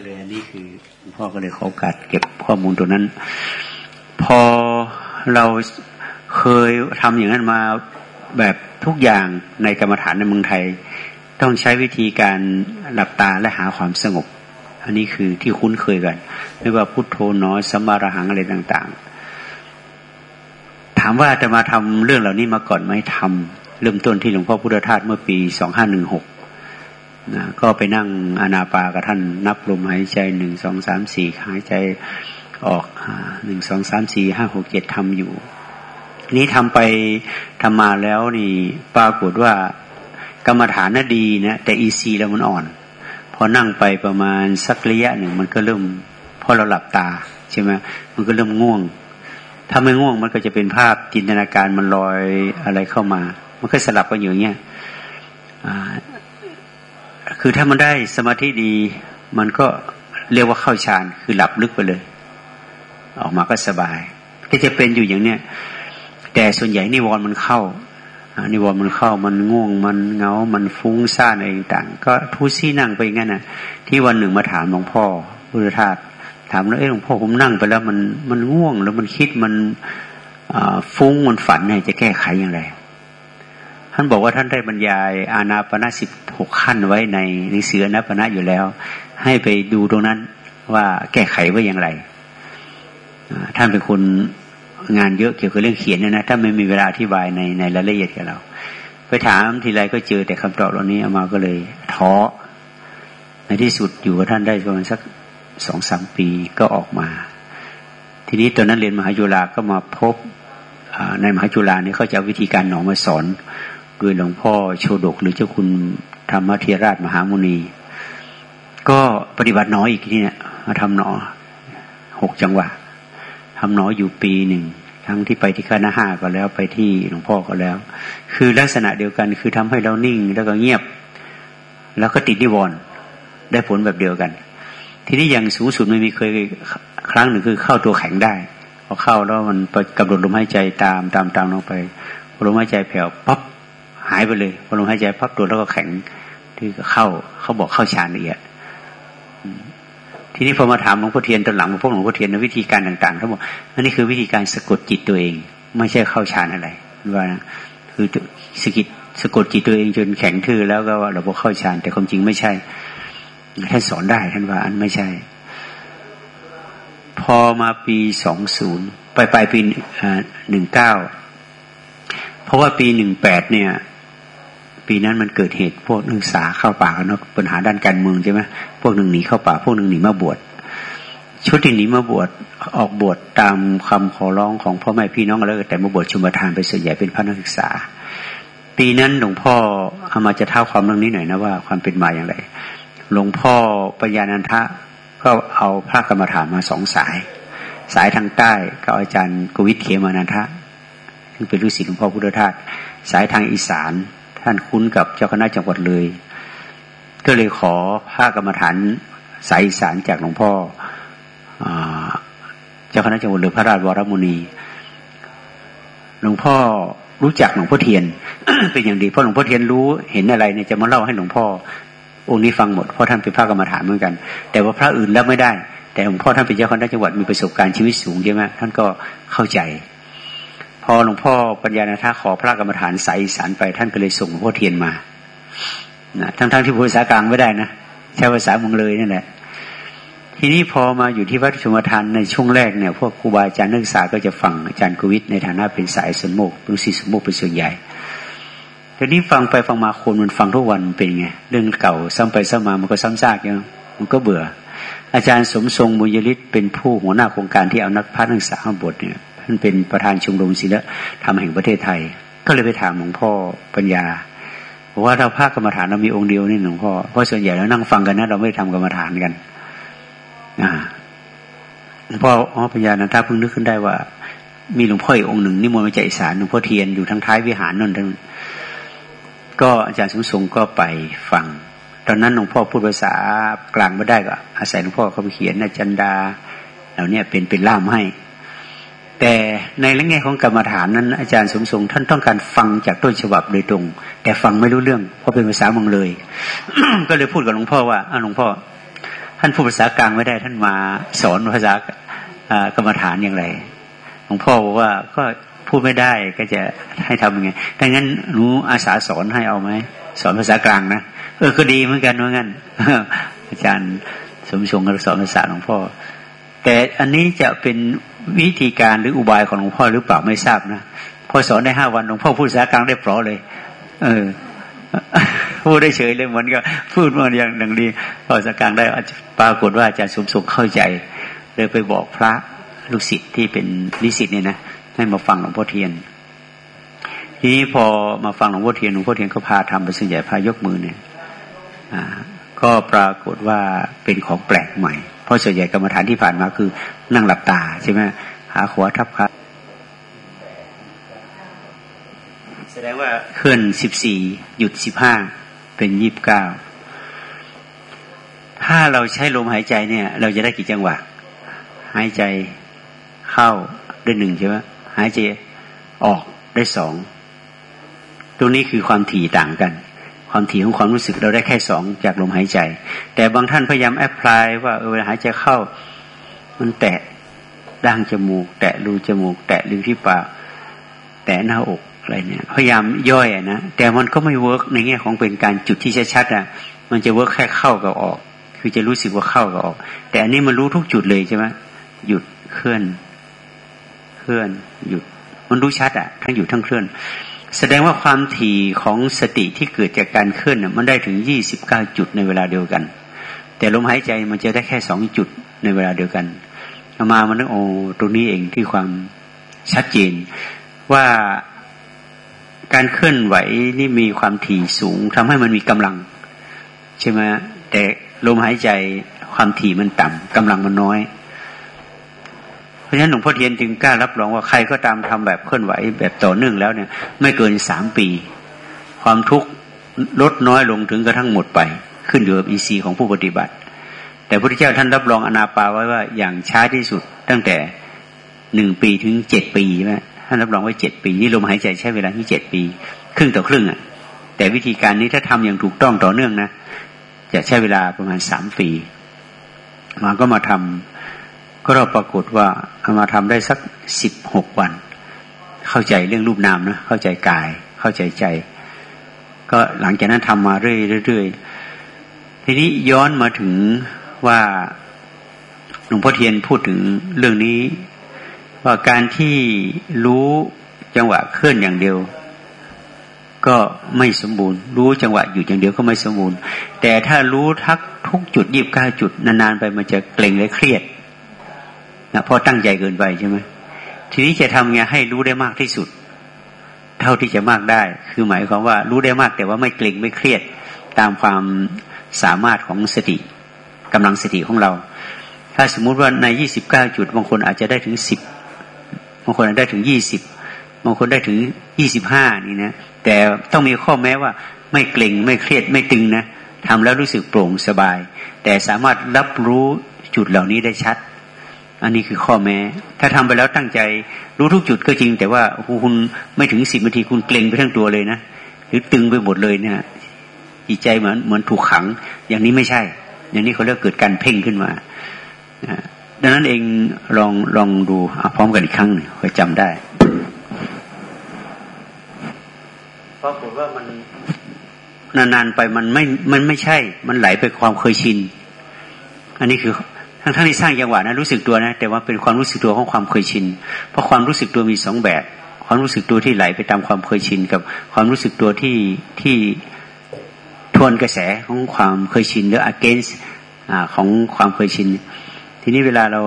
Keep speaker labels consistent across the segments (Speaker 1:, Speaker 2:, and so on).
Speaker 1: ก็เลยอันนี้คือพ่อก็เลยขอโอกาสเก็บข้อมูลตัวนั้น พอเราเคยทำอย่างนั้นมาแบบทุกอย่างในกรรมฐานในเมืองไทย ต้องใช้วิธีการหลับตาและหาความสงบ อันนี้คือที่คุ้นเคยกัน ไม่ว่าพุทโธน้อยสมาระหังอะไรต่าง ๆ ถามว่าจะมาทำเรื่องเหล่านี้มาก่อนไหมทำเริ่มต้นที่หลวงพ่อพุทธทาสเมื่อปีสองห้าหนึ่งหก นะก็ไปนั่งอนาปากับท่านนับลมหายใจหนึ่งสองสามสี่หายใจออกหนึ่งสองสามสี่ห้าหกเจ็ดทำอยู่ นี้ทำไปทำมาแล้วนี่ปรากฏว่ากรรมฐานน่ะดีนะแต่อีซีแล้วมันอ่อน พอนั่งไปประมาณสักระยะหนึ่งมันก็เริ่มพอเราหลับตาใช่ไหมมันก็เริ่มง่วง ถ้าไม่ง่วงมันก็จะเป็นภาพจินตนาการมันลอยอะไรเข้ามา มันก็สลับกันอยู่อย่างเงี้ย คือถ้ามันได้สมาธิดี มันก็เรียกว่าเข้าฌานคือหลับลึกไปเลย ออกมาก็สบาย ก็จะเป็นอยู่อย่างเนี้ยแต่ส่วนใหญ่นิวรณ์มันเข้านิวรณ์มันเข้ามันง่วงมันเงา มันฟุ้งซ่านอะไรต่าง ก็ทุซี่นั่งไปงั้นนะที่วันหนึ่งมาถามหลวงพ่อพุทธทาสถามแล้วเอ้หลวงพ่อผมนั่งไปแล้วมันมันง่วงแล้วมันคิดมันฟุ้งมันฝันเนี่ยจะแก้ไขอย่างไร ท่านบอกว่าท่านได้บรรยายอาณาปณะสิบหกขั้นไว้ในหนังสืออานาปณะอยู่แล้ว ให้ไปดูตรงนั้นว่าแก้ไขว่าอย่างไร ท่านเป็นคนงานเยอะเกี่ยวกับเรื่องเขียนนะนะถ้าไม่มีเวลาอธิบายในในรายละเอียดกับเรา ไปถามทีไรก็เจอแต่คำตอบเหล่านี้เอามาก็เลยท้อในที่สุดอยู่กับท่านได้ประมาณสักสองสามปีก็ออกมา ทีนี้ตอนนั้นเรียนมหาจุฬาก็มาพบในมหาจุฬานี่เขาจะวิธีการหนอมาสอน โดยหลวงพ่อโชดก หรือเจ้าคุณธรรมเทราชมหามุนี ก็ปฏิบัติน้อยอีกทีเนี่ยมาทำหนอหกจังหวะทำหนออยู่ปีหนึ่งทั้งที่ไปที่คณะห้าก็แล้วไปที่หลวงพ่อก็แล้ว คือลักษณะเดียวกันคือทำให้เรานิ่งแล้วก็เงียบ แล้วก็ติดนิวรณ์ได้ผลแบบเดียวกัน ทีนี้อย่างสูงสุดไม่มีเคยครั้งหนึ่งคือเข้าตัวแข็งได้พอเข้าแล้วมันกำหนดลมหายใจตามตามตามลงไปลมหายใจแผ่วปั๊บ หายไปเลยพอลมหายใจพับตัวแล้วก็แข็งที่เข้าเขาบอกเข้าฌานละเอียดทีนี้พอมาถามหลวงพ่อเทียนตอนหลังพวกหลวงพ่อเทียนในวิธีการต่างๆเขาบอกอันนี้คือวิธีการสะกดจิตตัวเอง ไม่ใช่เข้าฌานอะไรว่านะคือสกิดสะกดจิตตัวเองจนแข็งทื่อแล้วก็ว่าเราบอกเข้าฌานแต่ความจริงไม่ใช่ท่านสอนได้ท่านว่าอันไม่ใช่ พอมาปีสองศูนย์ไปปลายปีหนึ่งเก้าเพราะว่าปีหนึ่งแปดเนี่ย ปีนั้นมันเกิดเหตุพวกนักศึกษาเข้าป่าเนาะปัญหาด้านการเมืองใช่ไหมพวกหนึ่งหนีเข้าป่า พวกหนึ่งหนีมาบวชชุดที่หนีมาบวชออกบวชตามคำขอร้องของพ่อแม่พี่น้องแล้วแต่มาบวชชุมทานไปส่วนใหญ่เป็นพระนักศึกษา ปีนั้นหลวงพ่อเอามาจะเท่าความเรื่องนี้หน่อยนะว่าความเป็นมาอย่างไร หลวงพ่อปัญญานันทะก็เอาพระกรรมฐานมาสองสาย สายทางใต้ก็อาจารย์กวิทเขมานันทะซึ่งเป็นฤาษีหลวงพ่อพุทธทาสสายทางอีสาน ท่านคุ้นกับเจ้าคณะจังหวัดเลย ก็เลยขอพระกรรมฐานสายสารจากหลวงพ่อเจ้าคณะจังหวัดเลยพระราชวรมุนี หลวงพ่อรู้จักหลวงพ่อเทียน เป็นอย่างดีเพราะหลวงพ่อเทียนรู้เห็นอะไรเนี่ยจะมาเล่าให้หลวงพ่อองค์นี้ฟังหมดเพราะท่านเป็นพระกรรมฐานเหมือนกัน แต่ว่าพระอื่นรับไม่ได้ แต่หลวงพ่อท่านเป็นเจ้าคณะจังหวัดมีประสบการณ์ชีวิตสูงใช่ไหมท่านก็เข้าใจ อหลวงพ่อปัญญาณทาขอพระกรรมฐานสายสารไปท่านก็เลยส่งหลวงพ่อเทียนมานะทั้งๆทที่ภาษากลางไม่ได้นะใช้ภาษาเมืองเลยนั่นแหละทีนี้พอมาอยู่ที่วัดชุมทานในช่วงแรกเนี่ยพวกครูบาอาจารย์นักศึกษาก็จะฟังอาจารย์กวิทในฐานะเป็นสายสมโมกเป็นสีสมโมกเป็นส่วนใหญ่ทีนี้ฟังไปฟังมาคนมันฟังทุกวันเป็นไงเรื่องเก่าซ้ำไปซ้ำมามันก็ซ้ำซากยังมันก็เบื่อ อาจารย์สมทรงบุญยริศเป็นผู้หัวหน้าโครงการที่เอานักพัฒนักศึกษามาบทเนี่ย ท่านเป็นประธานชมรมศิลธรรมแห่งประเทศไทย ก็เลยไปถามหลวงพ่อปัญญาบอกว่าเราภาคกรรมฐานเรามีองค์เดียวนี่หลวงพ่อเพราะส่วนใหญ่แล้วนั่งฟังกันนะเราไม่ทำกรรมฐานกันอ่าหลวงพ่ออ๋อปัญญานันทาเพิ่งนึกขึ้นได้ว่า มีหลวงพ่ออีกองค์หนึ่งนิมนต์มาจากอีสานหลวงพ่อเทียนอยู่ทั้งท้ายวิหารนั่นทั้งก็อาจารย์สมทรงก็ไปฟังตอนนั้นหลวงพ่อพูดภาษากลางไม่ได้ก็อาศัยหลวงพ่อเขาไปเขียนอาจารย์ดาเหล่านี้เป็นเป็นล่ามให้ แต่ในเรื่องแง่ของกรรมฐานนั้น อาจารย์สมทรงท่านต้องการฟังจากต้นฉบับโดยตรง แต่ฟังไม่รู้เรื่อง เพราะเป็นภาษาเมืองเลย ก็เลยพูดกับหลวงพ่อว่าหลวงพ่อ ท่านผู้ภาษากลางไม่ได้ ท่านมาสอนภาษากรรมฐานอย่างไรหลวงพ่อบอกว่าก็พูดไม่ได้ก็จะให้ทำยังไงดังนั้นหนูอาสาสอนให้เอาไหมสอนภาษากลางนะเออก็ดีเหมือนกันว่างั้นอาจารย์สมชงก็สอนภาษาหลวงพ่อ แต่อันนี้จะเป็น วิธีการหรืออุบายของหลวงพ่อหรือเปล่าไม่ทราบนะพอสอนได้ห้าวันหลวงพ่อพูดภากลางได้เปล่าเลย เออพูดได้เฉยเลยเหมือนกับพูดมาอย่างดังดีพอสกลางได้ปรากฏว่าอาจารย์สมศุขเข้าใจ เลยไปบอกพระลูกศิษย์ที่เป็นนิสิตเนี่ยนะให้มาฟังหลวงพ่อเทียน ทีนี้พอมาฟังหลวงพ่อเทียนหลวงพ่อเทียนก็พาทำไปส่วนใหญ่พายกมือเนี่ยอ่าก็ปรากฏว่าเป็นของแปลกใหม่ เพราะส่วนใหญ่กรรมฐานที่ผ่านมาคือ นั่งหลับตาใช่ไหมหาขวาทับขาแสดงว่าเคลื่อนสิบสี่หยุดสิบห้าเป็นยี่บเก้าถ้าเราใช้ลมหายใจเนี่ย เราจะได้กี่จังหวะ หายใจเข้าได้หนึ่งใช่ไหมหายใจออกได้สองตรงนี้คือความถี่ต่างกัน ความถี่ของความรู้สึกเราได้แค่สองจากลมหายใจ แต่บางท่านพยายาม apply ว่าเออเวลาหายใจเข้า มันแตะดั้งจมูก แตะรูจมูก แตะริมฝีปากแตะหน้าอกอะไรเนี่ย พยายามย่อยนะแต่มันก็ไม่ work ในแง่ของเป็นการจุดที่ชัดๆอะ มันจะ work แค่เข้ากับออก คือจะรู้สึกว่าเข้ากับออก แต่อันนี้มันรู้ทุกจุดเลยใช่ไหมหยุดเคลื่อน เคลื่อน หยุด มันรู้ชัดอะทั้งหยุดทั้งเคลื่อน แสดงว่าความถี่ของสติที่เกิดจากการเคลื่อนมันได้ถึงยี่สิบเก้าจุดในเวลาเดียวกัน แต่ลมหายใจมันจะได้แค่สองจุดในเวลาเดียวกันมามันนึกโอ้ตรงนี้เองที่ความชัดเจน ว่าการเคลื่อนไหวนี่มีความถี่สูงทำให้มันมีกำลัง ใช่ไหมแต่ลมหายใจความถี่มันต่ำกำลังมันน้อย เพราะฉะนั้นหลวงพ่อเทียนจึงกล้ารับรองว่าใครก็ตามทำแบบเคลื่อนไหวแบบต่อเนื่องแล้วเนี่ย ไม่เกินสามปี ความทุกข์ลดน้อยลงถึงกระทั่งหมดไป ขึ้นอยู่กับอีซีของผู้ปฏิบัติ แต่พระพุทธเจ้าท่านรับรองอนาปาไว้ว่าอย่างช้าที่สุดตั้งแต่หนึ่งปีถึงเจ็ดปีใช่ไหมท่านรับรองไว้เจ็ดปีนี่ลมหายใจใช้เวลาที่เจ็ดปี ครึ่งต่อครึ่งอะ แต่วิธีการนี้ถ้าทำอย่างถูกต้องต่อเนื่องนะจะใช้เวลาประมาณสามปีมาก็มาทำ ก็เราปรากฏว่ามาทำได้สักสิบหกวัน เข้าใจเรื่องรูปนามนะเข้าใจกาย เข้าใจใจ ก็หลังจากนั้นทำมาเรื่อยๆทีนี้ย้อนมาถึงว่าหลวงพ่อเทียนพูดถึงเรื่องนี้ ว่าการที่รู้จังหวะเคลื่อนอย่างเดียว ก็ไม่สมบูรณ์ รู้จังหวะหยุดอย่างเดียวก็ไม่สมบูรณ์ แต่ถ้ารู้ทักทุกจุดยีบก้าจุดนานๆไปมันจะเกร็งและเครียด นะเพราะตั้งใจเกินไปใช่ไหมทีนี้จะทำไงให้รู้ได้มากที่สุด เท่าที่จะมากได้ คือหมายความว่ารู้ได้มากแต่ว่าไม่เกร็งไม่เครียดตามความสามารถของสติกำลังสติของเรา ถ้าสมมุติว่าในยี่สิบเก้าจุดบางคนอาจจะได้ถึงสิบบางคนได้ถึงยี่สิบบางคนได้ถึงยี่สิบห้านี่นะแต่ต้องมีข้อแม้ว่าไม่เกร็งไม่เครียดไม่ตึงนะทำแล้วรู้สึกโปร่งสบาย แต่สามารถรับรู้จุดเหล่านี้ได้ชัด อันนี้คือข้อแม้ ถ้าทำไปแล้วตั้งใจ รู้ทุกจุดก็จริง แต่ว่าคุณไม่ถึงสิบนาทีคุณเกร็งไปทั้งตัวเลยนะหรือตึงไปหมดเลยเนะจิตใจเหมือนเหมือนถูกขัง อย่างนี้ไม่ใช่ อย่างนี้เขาเรียกเกิดการเพ่งขึ้นมาดังนั้นเองลองลองดูพร้อมกันอีกครั้งหนึ่งเพื่อจำได้ปรากฏว่ามันนานๆไปมันไม่มันไม่ใช่ มันไหลไปความเคยชิน อันนี้คือ ทั้งทั้งที่สร้างจังหวะนะรู้สึกตัวนะ แต่ว่าเป็นความรู้สึกตัวของความเคยชิน เพราะความรู้สึกตัวมีสองแบบ ความรู้สึกตัวที่ไหลไปตามความเคยชิน กับความรู้สึกตัวที่ที่ทวนกระแสของความเคยชินหรือ against ของความเคยชิน ทีนี้เวลาเรา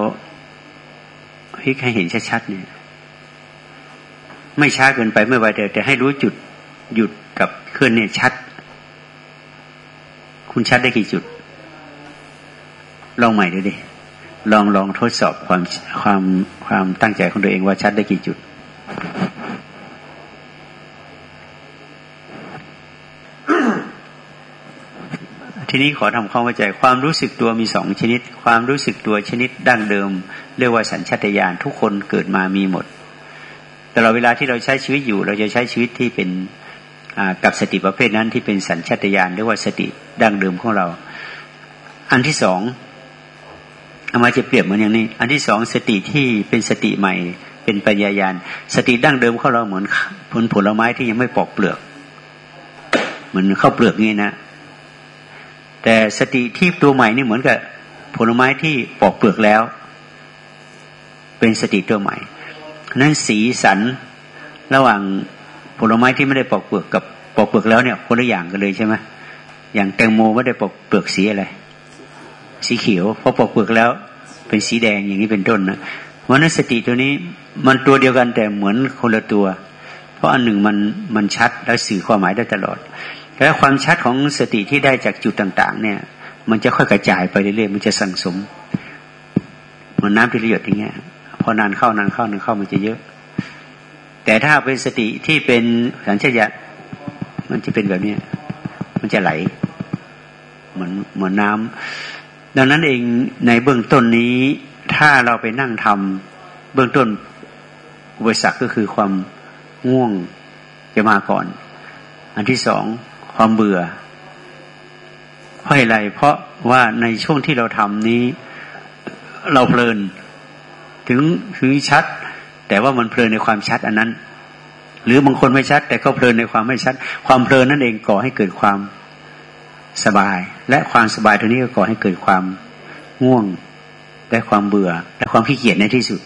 Speaker 1: พลิกให้เห็นชัดๆเนี่ยไม่ช้าเกินไปไม่ไวแต่แต่ให้รู้จุดหยุดกับเคลื่อนเนี่ยชัด คุณชัดได้กี่จุด ลองใหม่ดูดิ ลองลองทดสอบความความความตั้งใจของตัวเองว่าชัดได้กี่จุด ทีนี้ขอทำความเข้าใจ ความรู้สึกตัวมีสองชนิด ความรู้สึกตัวชนิดดั้งเดิม เรียกว่าสัญชาตญาณทุกคนเกิดมามีหมด แต่เราเวลาที่เราใช้ชีวิตอยู่ เราจะใช้ชีวิตที่เป็นกับสติประเภทนั้นที่เป็นสัญชาตญาณเรียกว่าสติดั้งเดิมของเรา อันที่สอง เอามาจะเปรียบเหมือนอย่างนี้ อันที่สองสติที่เป็นสติใหม่ เป็นปัญญายาณสติดั้งเดิมของเราเหมือนผลผลไม้ที่ยังไม่ปอกเปลือก เหมือนข้าวเปลือกนี่นะ แต่สติที่ตัวใหม่นี่เหมือนกับผลไม้ที่ปอกเปลือกแล้ว เป็นสติตัวใหม่นั้นสีสันระหว่างผลไม้ที่ไม่ได้ปอกเปลือกกับปอกเปลือกแล้วเนี่ยคนละอย่างกันเลยใช่ไหมอย่างแตงโมไม่ได้ปอกเปลือกสีอะไร สีเขียวพอปอกเปลือกแล้ว เป็นสีแดงอย่างนี้เป็นต้นนะเพราะนั้นสติตัวนี้มันตัวเดียวกันแต่เหมือนคนละตัว เพราะอันหนึ่งมันมันชัดแล้วสื่อความหมายได้ตลอดแล้วความชัดของสติที่ได้จากจุดต่าง ๆ เนี่ย มันจะค่อยกระจายไปเรื่อยๆมันจะสั่งสมเหมือนน้ำที่หยดอย่างเงี้ยพอนานเข้านานเข้านานเข้ามันจะเยอะ แต่ถ้าเป็นสติที่เป็นสัญชาตญาณมันจะเป็นแบบนี้มันจะไหล เหมือนเหมือนน้ำ ดังนั้นเองในเบื้องต้นนี้ ถ้าเราไปนั่งทำเบื้องต้นอุปสรรคก็คือความง่วงจะมาก่อน อันที่สองความเบื่อเพราะอะไรเพราะว่าในช่วงที่เราทำนี้ เราเพลิน ถึงถึงชัด แต่ว่ามันเพลินในความชัดอันนั้น หรือบางคนไม่ชัด แต่ก็เพลินในความไม่ชัด ความเพลินนั่นเองก่อให้เกิดความสบาย และความสบายตัวนี้ก็ก่อให้เกิดความง่วงและความเบื่อ และความขี้เกียจในที่สุด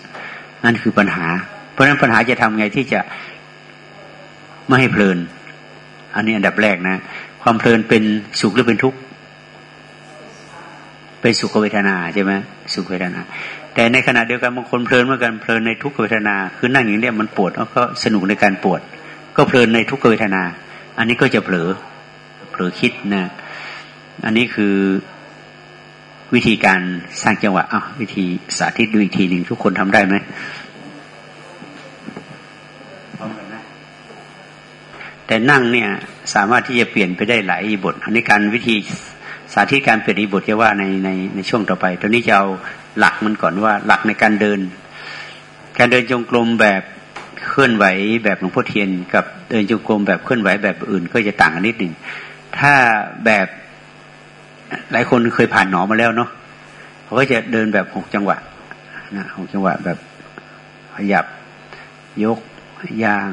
Speaker 1: นั่นคือปัญหา เพราะฉะนั้นปัญหาจะทำไงที่จะไม่ให้เพลิน อันนี้อันดับแรกนะ ความเพลินเป็นสุขหรือเป็นทุกข์เป็นสุขเวทนาใช่ไหมสุขเวทนา แต่ในขณะเดียวกันบางคนเพลินเหมือนกันเพลินในทุกขเวทนา คือนั่งอย่างนี้มันปวดแล้วก็สนุกในการปวด ก็เพลินในทุกขเวทนา อันนี้ก็จะเผลอเผลอคิดนะ อันนี้คือวิธีการสร้างจังหวะอ้าววิธีสาธิตดูอีกทีหนึ่งทุกคนทำได้ไหมแต่นั่งเนี่ยสามารถที่จะเปลี่ยนไปได้หลายบท อันนี้การวิธีสาธิตการเปลี่ยนอีบทจะว่าในในในช่วงต่อไปตอนนี้จะเอาหลักมันก่อนว่าหลักในการเดิน การเดินจงกรมแบบเคลื่อนไหวแบบหลวงพ่อเทียน กับเดินจงกรมแบบเคลื่อนไหวแบบอื่น ก็จะต่างกันนิดหนึ่งถ้าแบบ หลายคนเคยผ่านหนอมาแล้วเนาะเขาก็จะเดินแบบหกจังหวะนะหกจังหวะแบบขยับ ยกย่าง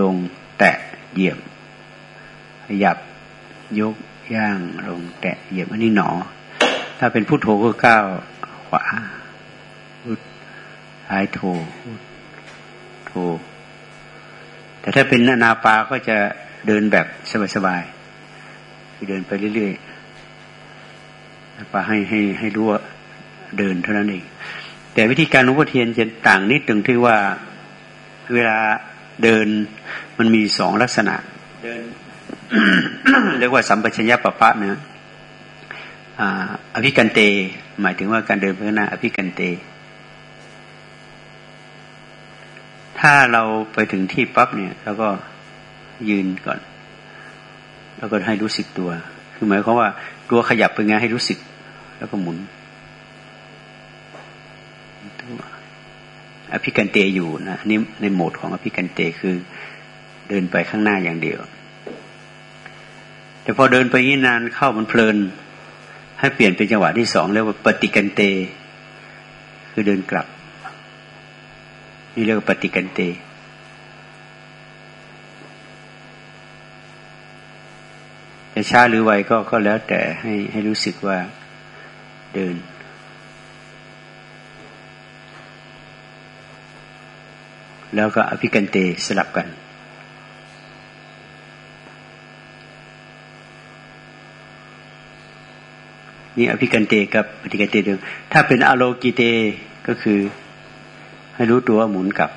Speaker 1: ลง แตะเหยียบ ขยับ ยกย่าง ลง แตะเหยียบอันนี้หนอ ถ้าเป็นพุทโธก็ก้าวขวาพุทท้ายโธโธแต่ถ้าเป็นนาปาก็จะเดินแบบสบายๆคือเดินไปเรื่อยๆ ปให้ให้ให้รู้ว่าเดินเท่านั้นเอง แต่วิธีการหลวงพ่อเทียนจะต่างนิดตรงที่ว่าเวลาเดินมันมีสองลักษณะ เดินเรียกว่าสัมปชัญญะปะปะเนะอภิกันเต หมายถึงว่าการเดินไปข้างหน้าอภิกันเต ถ้าเราไปถึงที่ปั๊บเนี่ยแล้วก็ยืนก่อน แล้วก็ให้รู้สึกตัว คือหมายความว่า ตัวขยับไปไงให้รู้สึก แล้วก็หมุนอภิกันเตอยู่นะนี่ในโหมดของอภิกันเตคือเดินไปข้างหน้าอย่างเดียว แต่พอเดินไปนี้นานเข้ามันเพลิน ให้เปลี่ยนเป็นจังหวะที่สองเรียกว่าปฏิกันเต คือเดินกลับ นี่เรียกว่าปฏิกันเตจะ ช้าหรือไวก็ก็แล้วแต่ให้ให้รู้สึกว่าเดิน แล้วก็อภิกันเตสลับกันนี่อภิกันเตกับปฏิกันเตเดิมถ้าเป็นอโลกิเตก็คือให้รู้ตัวหมุนกลับ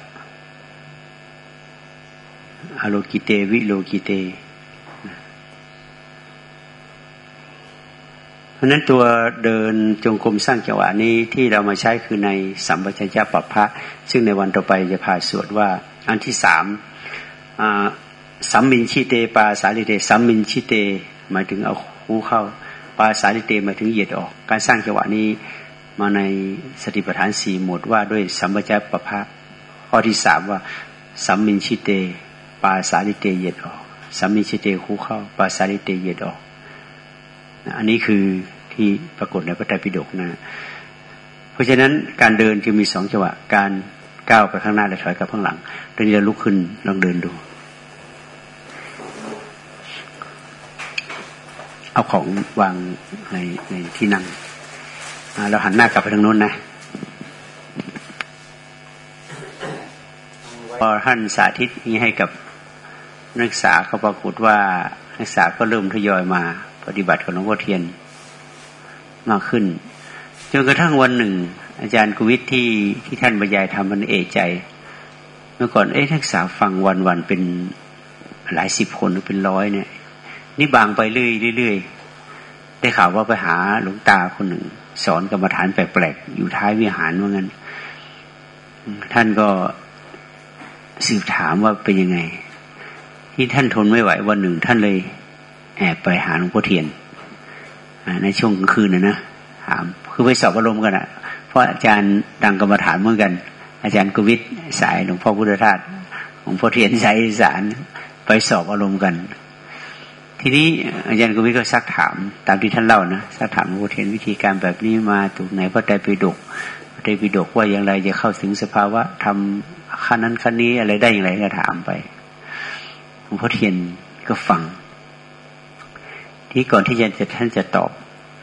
Speaker 1: อโลกิเตวิโลกิเต เพราะนั้นตัวเดินจงกรมสร้างจังหวะนี้ที่เรามาใช้คือในสัมปชัญญะปัปพะซึ่งในวันต่อไปจะพาสวดว่าอันที่สามสัมมิญชิเตปะสาริเตสัมมิญชิเต หมายถึงเอาคู้เข้า ปะสาริเตหมายถึงเหยียดออก การสร้างจังหวะนี้มาในสติปัฏฐานสี่หมวดว่าด้วยสัมปชัญญะปัปพะข้อที่สามว่าสัมมิญชิเต ปะสาริเตเหยียดออกสัมมิญชิเต คู้เข้า ปะสาริเตเหยียดออก อันนี้คือที่ปรากฏในพระไตรปิฎกนะเพราะฉะนั้นการเดินจะมีสองจังหวะ การก้าวไปข้างหน้าและถอยกลับข้างหลังตอนนี้เราลุกขึ้นลองเดินดู เอาของวางในในที่นั่งเราหันหน้ากลับไปทางโน้นนะพอท่านสาธิตนี้ให้กับนักศึกษาก็ปรากฏว่านักศึกษาก็เริ่มทยอยมา ปฏิบัติกับหลวงพ่อเทียนมากขึ้นจนกระทั่งวันหนึ่ง อาจารย์กุวิทที่ที่ท่านบรรยายทำมันเอใจ เมื่อก่อนเอ๊ะนักศึกษาฟังวันวันเป็นหลายสิบคนหรือเป็นร้อยเนี่ย นี่บางไปเรื่อยเรื่อยได้ข่าวว่าไปหาหลวงตาคนหนึ่ง สอนกรรมฐานแปลกๆอยู่ท้ายวิหารว่างั้น ท่านก็สืบถามว่าเป็นยังไง ที่ท่านทนไม่ไหววันหนึ่ง ท่านเลย แอบไปหาหลวงพ่อเทียนในช่วงกลางคืนนะนะถามคือไปสอบอารมณ์กันอะ เพราะอาจารย์ดังกรรมฐานเหมือนกัน อาจารย์กวิทสายหลวงพ่อพุทธทาสหลวงพ่อเทียนสายอีสานไปสอบอารมณ์กัน ทีนี้อาจารย์กวิทก็ซักถาม ตามที่ท่านเล่านะซักถามหลวงพ่อเทียนวิธีการแบบนี้มาถูกไหนพระไตรปิฎกพระไตรปิฎกว่าอย่างไรจะเข้าถึงสภาวะทำขั้นนั้นขั้นนี้อะไรได้อย่างไรก็ถามไปหลวงพ่อเทียนก็ฟัง ที่ก่อนที่อาจารย์ท่านจะตอบ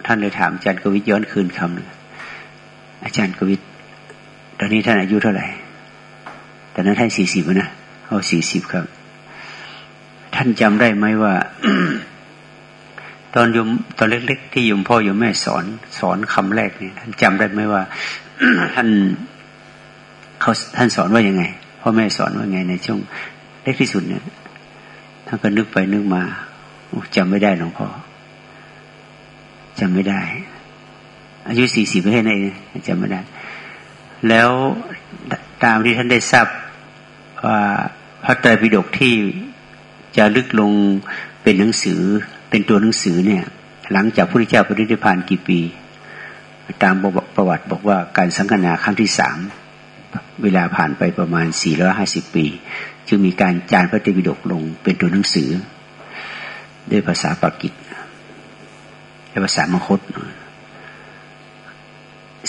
Speaker 1: ท่านเลยถามอาจารย์กวิทย้อนคืนคำอาจารย์กวิทตอนนี้ท่านอายุเท่าไหร่ตอนนั้นท่านสี่สิบนะเอาสี่สิบครับ ท่านจำได้ไหมว่า ตอนยมตอนเล็ก ๆ ที่ยมพ่อยมแม่สอนสอนคำแรกเนี่ยท่านจำได้ไหมว่า ท่านเขาท่านสอนว่ายังไงพ่อแม่สอนว่าไงในช่วงเล็กที่สุดเนี่ยท่านก็นึกไปนึกมาจำไม่ได้หลวงพ่อ จำไม่ได้ อายุสี่สิบไม่ใช่ไหนจำไม่ได้ แล้วตามที่ท่านได้ทราบว่าพระไตรปิฎกที่จะลึกลงเป็นหนังสือเป็นตัวหนังสือเนี่ย หลังจากพระพุทธเจ้าปฏิทิพานกี่ปี ตามประวัติบอกว่าการสังฆนาครั้งที่สามเวลาผ่านไปประมาณสี่ร้อยห้าสิบปี จึงมีการจารพระไตรปิฎกลงเป็นตัวหนังสือ ด้วยภาษาปากีส ในภาษามคต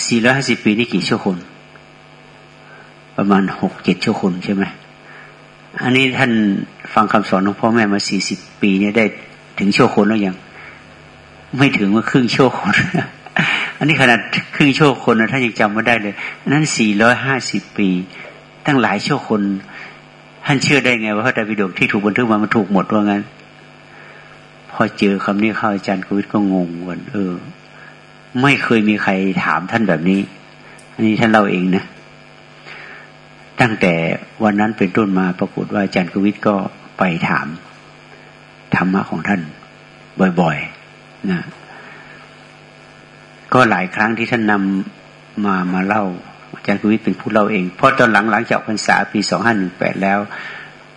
Speaker 1: สี่ร้อยห้าสิบปีนี่กี่ชั่วคน ประมาณหกเจ็ดชั่วคนใช่ไหม อันนี้ท่านฟังคำสอนของพ่อแม่มาสี่สิบปีเนี่ยได้ถึงชั่วคนแล้วยัง ไม่ถึงว่าครึ่งชั่วคน อันนี้ขนาดครึ่งชั่วคนนะท่านยังจำไม่ได้เลย นั้นสี่ร้อยห้าสิบปี ตั้งหลายชั่วคน ท่านเชื่อได้ไงว่าพระไตรปิฎกที่ถูกบันทึกมามันถูกหมดว่างั้น พอเจอคำนี้เข้าอาจารย์กวิทก็งงวันเออ ไม่เคยมีใครถามท่านแบบนี้ อันนี้ท่านเล่าเองนะ ตั้งแต่วันนั้นเป็นต้นมาปรากฏว่าอาจารย์กวิทก็ไปถามธรรมะของท่าน บ่อยๆนะก็หลายครั้งที่ท่านนำมามาเล่าอาจารย์กวิทเป็นผู้เล่าเอง เพราะตอนหลังหลังจากพรรษาปีสองห้าหนึ่งแปดแล้ว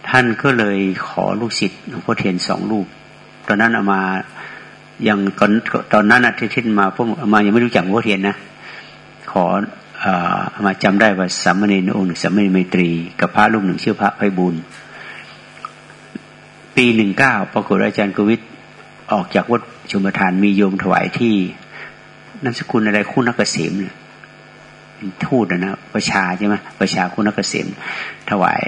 Speaker 1: ท่านก็เลยขอลูกศิษย์หลวงพ่อเทียนสองลูก ตอนนั้นเอามายังก่อนตอนนั้นที่ทิ้นมาพวกเอามายังไม่รู้จักหลวงพ่อเทียนนะ ขอเอามาจำได้ว่าสามเณรองค์หนึ่งสามเณรไมตรี กับพระลูกหนึ่งชื่อพระไพบุญปีหนึ่งเก้าปรากฏอาจารย์กวิทออกจากวัดชุมทานมีโยมถวายที่นัมสกุลอะไรคุณนักเกษมเนี่ยทูตนะนะประชาใช่ไหมประชาคุณนักเกษมถวาย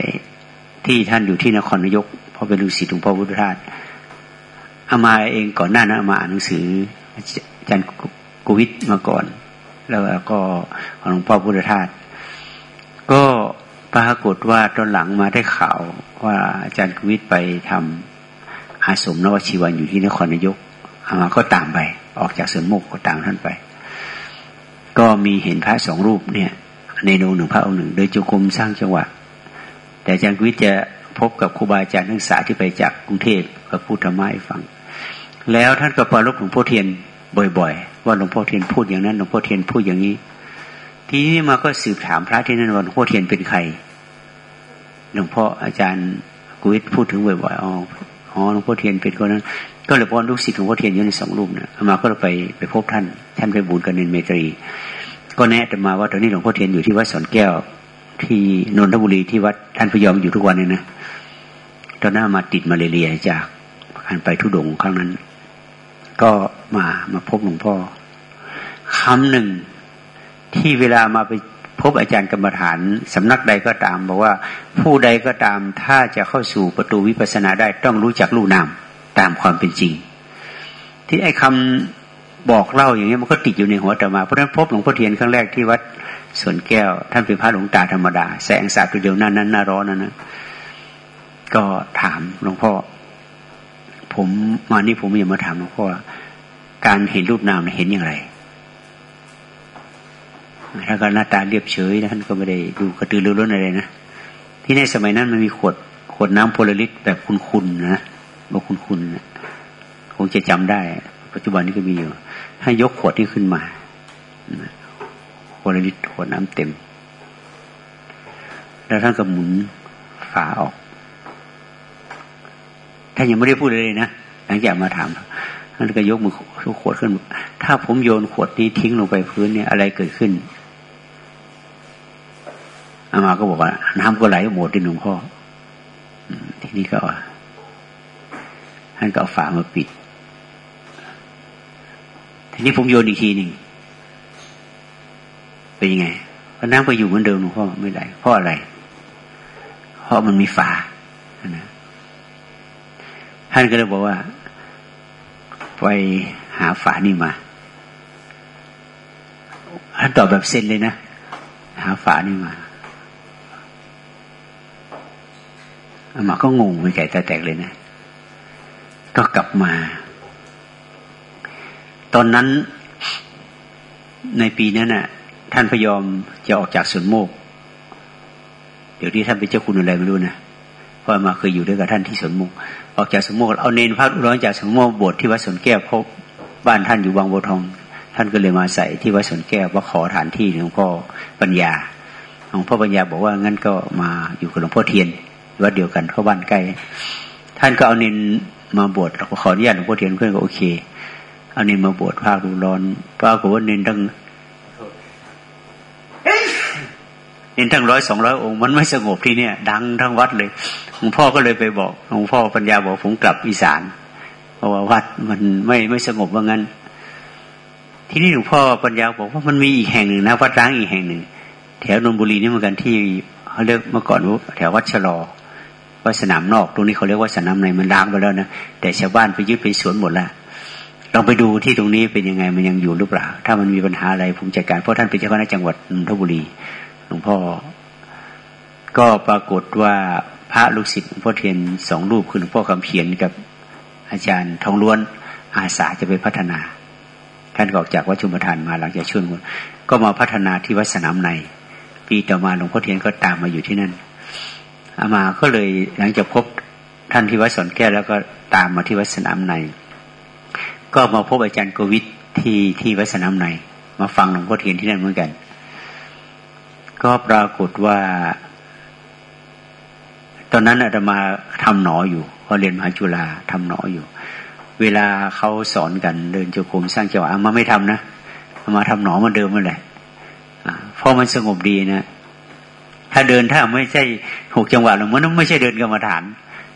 Speaker 1: ที่ท่านอยู่ที่นครนายกเพราะเป็นฤาษีหลวงพ่อพุทธทาส อามาเองก่อนหน้านะอามาอ่านหนังสืออาจารย์กุวิทมาก่อน แล้วก็ของหลวงพ่อพุทธทาสก็ปรากฏว่าตอนหลังมาได้ข่าวว่าอาจารย์กุวิทไปทำอาสมนวชีวันอยู่ที่นครนายกอามาก็ตามไป ออกจากสวนโมกก็ตามท่านไป ก็มีเห็นพระสองรูปเนี่ย ในโนหนึ่งพระองค์หนึ่ง โดยจุกรมสร้างจังหวะแต่อาจารย์กุวิทจะพบกับครูบาอาจารย์นักศึกษาที่ไปจากกรุงเทพก็พูดธรรมะให้ฟัง แล้วท่านก็ปรารบหลวงพ่อเทียนบ่อย ๆ ว่าหลวงพ่อเทียนพูดอย่างนั้นหลวงพ่อเทียนพูดอย่างนี้ ทีนี้มาก็สืบถามพระที่นั่นว่าหลวงพ่อเทียนเป็นใครหลวงพ่ออาจารย์กุวิทพูดถึงบ่อยๆอ๋ออ๋อหลวงพ่อเทียนเป็นคนนั้น ก็เลยพอลูกศิษย์หลวงพ่อเทียนอยู่ในสองรูปนะมาก็เลยไปไปพบท่าน ท่านไปบูญกันในเมตรี ก็แนะแต่มาว่าตอนนี้หลวงพ่อเทียนอยู่ที่วัดสอนแก้ว ที่นนทบุรีที่วัดท่านพยอมอยู่ทุกวันเนี่ยนะตอนนั้นมาติดมาเรียจากการไปทุดงครั้งนั้น ก็มามาพบหลวงพ่อคำหนึ่งที่เวลามาไปพบอาจารย์กรรมฐานสำนักใดก็ตาม บอกว่าผู้ใดก็ตามถ้าจะเข้าสู่ประตูวิปัสสนาได้ต้องรู้จักลู่นามตามความเป็นจริง ที่ไอ้คำบอกเล่าอย่างนี้มันก็ติดอยู่ในหัวแต่มาเพราะฉะนั้นพบหลวงพ่อเทียนครั้งแรกที่วัดสวนแก้ว ท่านเป็นพระหลวงตาธรรมดา แสงสาดตัวเดียวนั้นนั้นหน้าร้อนนั้นนะก็ถามหลวงพ่อ ผมมานี่ผมอยากมาถามหลวงพ่อการเห็นรูปนามเห็นอย่างไร ถ้าก็หน้าตาเรียบเฉยท่านก็ไม่ได้ดูกระตือรือร้นอะไรนะที่ในสมัยนั้นมันมีขวดขวดน้ำโพลาริสแบบคุณๆนะบอกคุณๆนะคงจะจำได้ ปัจจุบันนี้ก็มีอยู่ ให้ยกขวดนี้ขึ้นมาโพลาริสขวดน้ำเต็ม แล้วท่านก็หมุนฝาออก ท่านยังไม่ได้พูดเลยนะหลังจากมาถามท่านก็ยกมือทุกขวดขึ้น ถ้าผมโยนขวดนี้ทิ้งลงไปพื้นเนี่ย อะไรเกิดขึ้นอามาก็บอกว่า น้ำก็ไหลหมดที่หลวงพ่อทีนี้ก็ท่านก็เอาฝามาปิด ทีนี้ผมโยนอีกทีหนึ่งเป็นยังไงพน้ำก็อยู่เหมือนเดิมหลวงพ่อไม่ได้เพราะอะไร เพราะมันมีฝา ท่านก็เลยบอกว่า ไปหาฝานี่มาท่านตอบแบบเส้นเลยนะ หาฝานี่มาอามาก็งงไปไก่ตาแตกเลยนะ ก็กลับมา ตอนนั้นในปีนั้นน่ะ ท่านพยอมจะออกจากสวนโมก เดี๋ยวนี้ท่านเป็นเจ้าคุณอะไรไม่รู้นะ เพราะมาเคยอยู่ด้วยกับท่านที่สวนโมก ออกจากสวนโมกเอาเนนพักร้อนจากสวนโมกบวชที่วัดสนแก้วพราะบ้านท่านอยู่บางบัวทอง ท่านก็เลยมาใส่ที่วัดสนแก้วว่าขอฐานที่หลวงพ่อปัญญาหลวงพ่อปัญญาบอกว่างั้นก็มาอยู่กับหลวงพ่อเทียนวัดเดียวกันเข้าบ้านใกล้ ท่านก็เอาเนนมาบวชเราก็ขออนุญาตหลวงพ่อเทียนเพื่อนก็โอเคเอาเนนมาบวชภาคดูร้อนปรากฏว่าเนนทั้งเนนทั้งร้อยสองร้อยองค์มันไม่สงบที่เนี่ย ดังทั้งวัดเลย หลวงพ่อก็เลยไปบอกหลวงพ่อปัญญาบอกผมกลับอีสานเพราะว่าวัดมันไม่ไม่สงบว่างั้น ที่นี่หลวงพ่อปัญญาบอกว่ามันมีอีกแห่งหนึ่งนะวัดร้างอีกแห่งหนึ่ง แถวนนบุรีนี่เหมือนกันที่เขาเรียกเมื่อก่อนแถววัดชะลอวัดสนามนอกตรงนี้เขาเรียกว่าสนามในมันล้างไปแล้วนะแต่ชาวบ้านไปยึดไปสวนหมดแล้วลองไปดูที่ตรงนี้เป็นยังไงมันยังอยู่หรือเปล่า ถ้ามันมีปัญหาอะไรผมจัดการเพราะท่านเป็นเจ้าคณะจังหวัดนนทบุรีหลวงพ่อก็ปรากฏว่า พระลูกศิษย์หลวงพ่อเทียนสองรูปคือหลวงพ่อคำเขียนกับอาจารย์ทองล้วนอาสาจะไปพัฒนา ท่านออกจากวัดชุมทานมาหลังจากช่วงก็มาพัฒนาที่วัดสนามใน ปีต่อมาหลวงพ่อเทียนก็ตามมาอยู่ที่นั่นอามาก็เลยหลังจากพบท่านที่วัดสอนแก้วแล้วก็ตามมาที่วัดสนามใน ก็มาพบอาจารย์โกวิทที่ที่วัดสนามใน มาฟังหลวงพ่อเทียนที่นั่นเหมือนกัน ก็ปรากฏว่า ตอนนั้นอาตมาทำหนออยู่เขาเรียนมหาจุฬาทำหนออยู่ เวลาเขาสอนกันเดินโจโคมสร้างจังหวะมาไม่ทำนะมาทำหนอมาเดิมมาแหละเพราะมันสงบดีนะ ถ้าเดินถ้าไม่ใช่หกจังหวะหรอกมันไม่ใช่เดินกรรมฐาน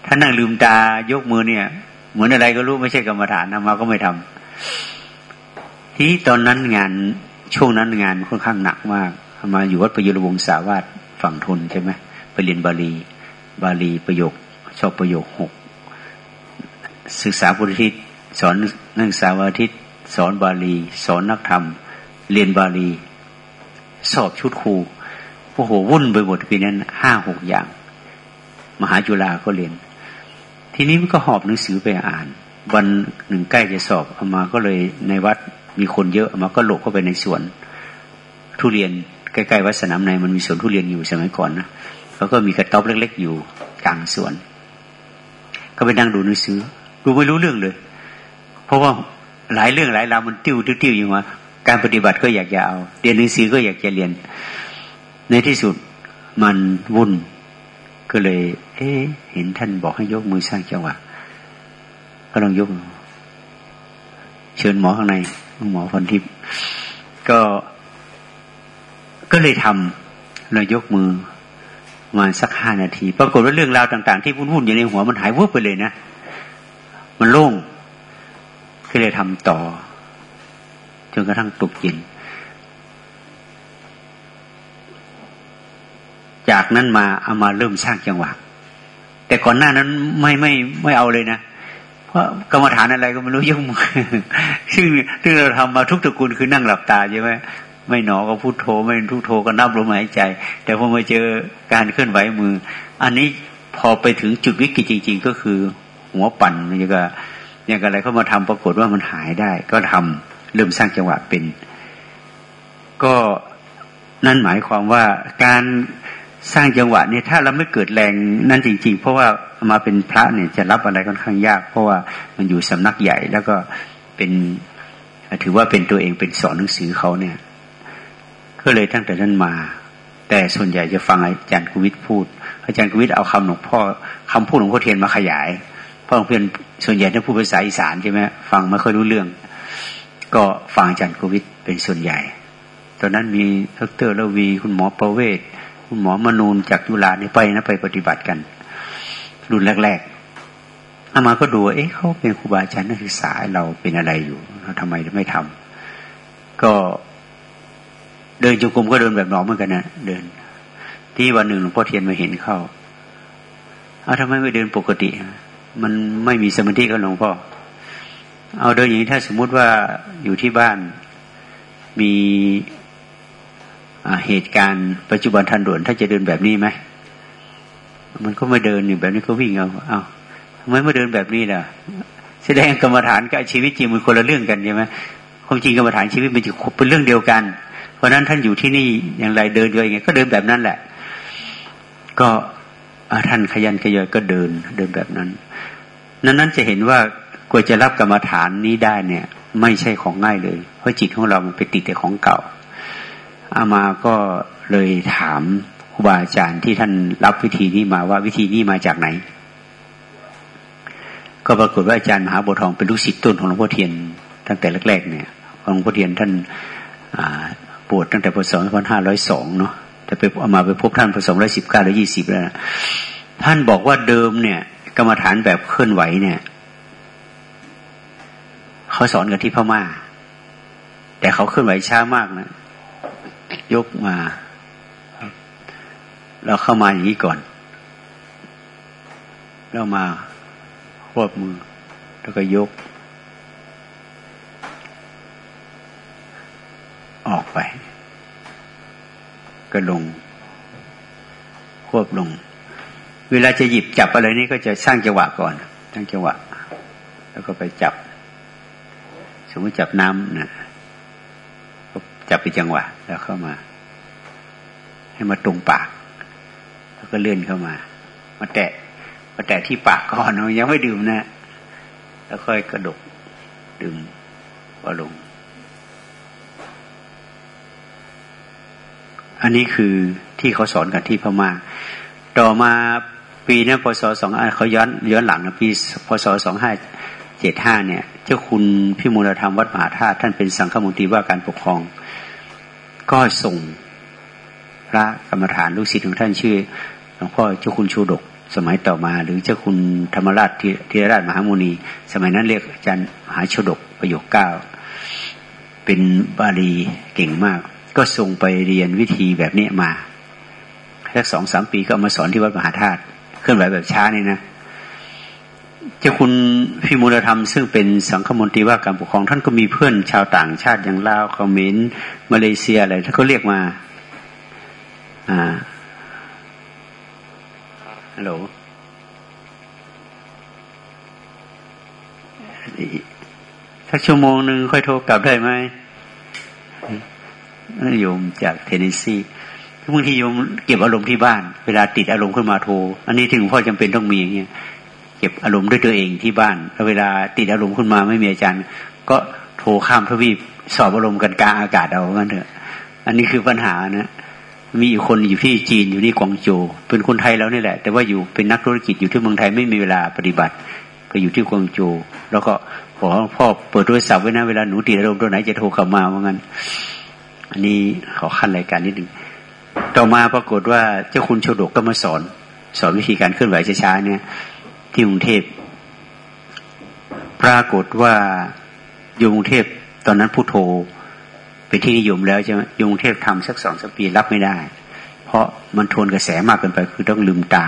Speaker 1: ถ้านั่งลืมตายกมือเนี่ย เหมือนอะไรก็รู้ไม่ใช่กรรมฐานทำมาก็ไม่ทำที่ตอนนั้นงานช่วงนั้นงานค่อนข้างหนักมากมาอยู่วัดประยุรวงศาวาสฝั่งทนใช่ไหมไปเรียนบาลี บาลีประโยคชอบประโยคหกศึกษาพุทธิตสอนนักศึกษาวันอาทิตย์ สอนบาลี สอนนักธรรม เรียนบาลี สอบชุดครูโอ้โหวุ่นไปหมดปีนั้นห้าหกอย่าง มหาจุฬาก็เรียน ทีนี้มันก็หอบหนังสือไปอ่าน วันหนึ่งใกล้จะสอบเอามาก็เลยในวัดมีคนเยอะเอามาก็หลบเข้าไปในสวน ทุเรียนใกล้ๆวัดสนามในมันมีสวนทุเรียนอยู่สมัยก่อนนะ เขาก็มีกระต๊อบเล็ก ๆ อยู่กลางสวน ก็ไปนั่งดูหนังสือ ดูไม่รู้เรื่องเลย เพราะว่าหลายเรื่องหลายราวมันติ้วติ้วอยู่มาการปฏิบัติก็อยากจะเอาเรียนหนังสือก็อยากจะเรียน ในที่สุดมันวุ่น ก็เลย เอ๊เห็นท่านบอกให้ยกมือสร้างจังหวะก็ลองยก เชิญหมอข้างในหมอพันทิพย์ก็ก็เลยทำเรายกมือ มาสักห้านาที ปรากฏว่าเรื่องราวต่าง ๆ ที่วุ่นๆอยู่ในหัวมันหายวุบไปเลยนะ มันโล่งก็เลยทำต่อ จนกระทั่งตกเย็นจากนั้นมาเอามาเริ่มสร้างจังหวะ แต่ก่อนหน้านั้นไม่ไม่ไม่เอาเลยนะเพราะกรรมฐานอะไรก็ไม่รู้ยุ่งซึ่งที่เราทำมาทุกตระกูลคือนั่งหลับตาใช่ไหม ไม่หนอก็พูดโทไม่ทุกโทก็นับลมหายใจ แต่พอมาเจอการเคลื่อนไหวมือ อันนี้พอไปถึงจุดวิกฤตจริง ๆ ก็คือ หัวปั่นมันก็อย่างอะไรเขามาทำปรากฏว่ามันหายได้ ก็ทำเริ่มสร้างจังหวะเป็น ก็นั่นหมายความว่าการสร้างจังหวะเนี่ยถ้าเราไม่เกิดแรงนั่นจริง ๆ เพราะว่ามาเป็นพระเนี่ยจะรับอะไรค่อนข้างยาก เพราะว่ามันอยู่สำนักใหญ่แล้วก็เป็นถือว่าเป็นตัวเองเป็นสอนหนังสือเขาเนี่ย ก็เลยตั้งแต่นั้นมา แต่ส่วนใหญ่จะฟังอาจารย์กวิทพูด อาจารย์กวิทเอาคำหลวงพ่อคำพูดหลวงพ่อเทียนมาขยายเพราะเพื่อนส่วนใหญ่ท่พูดภาษาอีสานใช่ไหมฟังไม่ค่อยรู้เรื่อง ก็ฟังอาจารย์กวิทเป็นส่วนใหญ่ ตอนนั้นมีดรละวี คุณหมอประเวศคุณหมอมนูนจากจุฬาเนี่ยไปนะไปปฏิบัติกัน รุ่นแรกๆอามาก็ดูเอ๊ะเขาเป็นครูบาอาจารย์นักศึกษาเราเป็นอะไรอยู่เราทำไมไม่ทำก็ เดินจุกรมก็เดินแบบน้อเหมือนกันนะเดิน ที่วันหนึ่งหลวงพ่อเทียนมาเห็นเข้าเอาทำไมไม่เดินปกติ มันไม่มีสมาธิกับหลวงพ่อ เอาเดินอย่างนี้ถ้าสมมุติว่าอยู่ที่บ้านมีเหตุการณ์ปัจจุบันทันด่วน ถ้าจะเดินแบบนี้ไหมมันก็ไม่เดินอยู่แบบนี้ก็วิ่งเอาเอาทำไมไม่เดินแบบนี้ล่ะ แสดงกรรมฐานกับชีวิตจริงมันคนละเรื่องกันใช่ไหมความจริงกรรมฐานชีวิตมันจะเป็นเรื่องเดียวกัน เพราะนั้นท่านอยู่ที่นี่อย่างไรเดินด้วยไงก็เดินแบบนั้นแหละ ก็ท่านขยันขยอยก็เดินเดินแบบนั้น นั้นนั้นจะเห็นว่ากว่าจะรับกรรมฐานนี้ได้เนี่ย ไม่ใช่ของง่ายเลย เพราะจิตของเรามันไปติดแต่ของเก่าอามาก็เลยถามครูบาอาจารย์ที่ท่านรับวิธีนี้มาว่าวิธีนี้มาจากไหน ก็ปรากฏว่าอาจารย์มหาบุตรทองเป็นลูกศิษย์ต้นของหลวงพ่อเทียนตั้งแต่แรกๆเนี่ยหลวงพ่อเทียนท่าน ปวดตั้งแต่พศ2502เนาะแต่ไปเอามาไปพบท่านพศ219หรือ20แล้วนะท่านบอกว่าเดิมเนี่ย กรรมฐานแบบเคลื่อนไหวเนี่ยเขาสอนกันที่พม่า แต่เขาเคลื่อนไหวช้ามากนะยกมาเราเข้ามาอย่างนี้ก่อน เรามาควบมือ แล้วก็ยก ออกไป ก็ลง ควบลง เวลาจะหยิบจับอะไรนี่ก็จะสร้างจังหวะก่อนสร้างจังหวะ แล้วก็ไปจับ สมมติจับน้ำนะจับไปจังหวะ แล้วเข้ามา ให้มาตรงปาก แล้วก็เลื่อนเข้ามา มาแตะมาแตะที่ปากก่อนยังไม่ดื่มนะ แล้วค่อยกระดกดื่มก็ลง อันนี้คือที่เขาสอนกันที่พม่า ต่อมาปีนั้นพศสองเขาย้อนย้อนหลังนะปีพศสองห้าเจ็ดห้าเนี่ย เจ้าคุณพิมูลธรรมวัดมหาธาตุท่านเป็นสังฆมนตรีว่าการปกครอง ก็ส่งพระกรรมฐานลูกศิษย์ของท่านชื่อหลวงพ่อเจ้าคุณชูดก สมัยต่อมา หรือเจ้าคุณธรรมราชธีรราชมหามุนี สมัยนั้นเรียกอาจารย์มหาชูดกประโยคเก้าเป็นบาลีเก่งมาก ก็ส่งไปเรียนวิธีแบบนี้มาสักสองสามปีก็มาสอนที่วัดมหาธาตุเคลื่อนไหวแบบช้านี่นะเจ้าคุณพิมูลธรรม ซึ่งเป็นสังฆมนตรีว่าการปกครองท่านก็มีเพื่อนชาวต่างชาติอย่างลาวเขมรมาเลเซียอะไรท่านก็เรียกมา อ่าฮัลโหลสักชั่วโมงหนึ่งค่อยโทรกลับได้ไหม โยมจากเทนเนสซีบางทีโยมเก็บอารมณ์ที่บ้าน เวลาติดอารมณ์ขึ้นมาโทร อันนี้ถึงพ่อจำเป็นต้องมีอย่างเงี้ยเก็บอารมณ์ด้วยตัวเองที่บ้านแล้วเวลาติดอารมณ์ขึ้นมาไม่มีอาจารย์ ก็โทรข้ามทวีปสอบอารมณ์กันกลางอากาศเอางั้นเถอะ อันนี้คือปัญหานะ มีอยู่คนอยู่ที่จีนอยู่ที่กวางโจวเป็นคนไทยแล้วนี่แหละ แต่ว่าอยู่เป็นนักธุรกิจอยู่ที่เมืองไทยไม่มีเวลาปฏิบัติก็อยู่ที่กวางโจวแล้วก็ขอพ่อเปิดโทรศัพท์ไว้นะเวลาหนูติดอารมณ์ตัวไหนจะโทรเข้ามาว่างั้น อันนี้ขอขั้นรายการนิดหนึ่งต่อมาปรากฏว่าเจ้าคุณโชดกก็มาสอน สอนวิธีการเคลื่อนไหวช้าๆเนี่ย ที่กรุงเทพปรากฏว่ากรุงเทพตอนนั้นผู้โทเป็นที่นิยมแล้วใช่ไหมกรุงเทพทำสักสองสปีรับไม่ได้ เพราะมันทวนกระแสมากเกินไปคือต้องลืมตา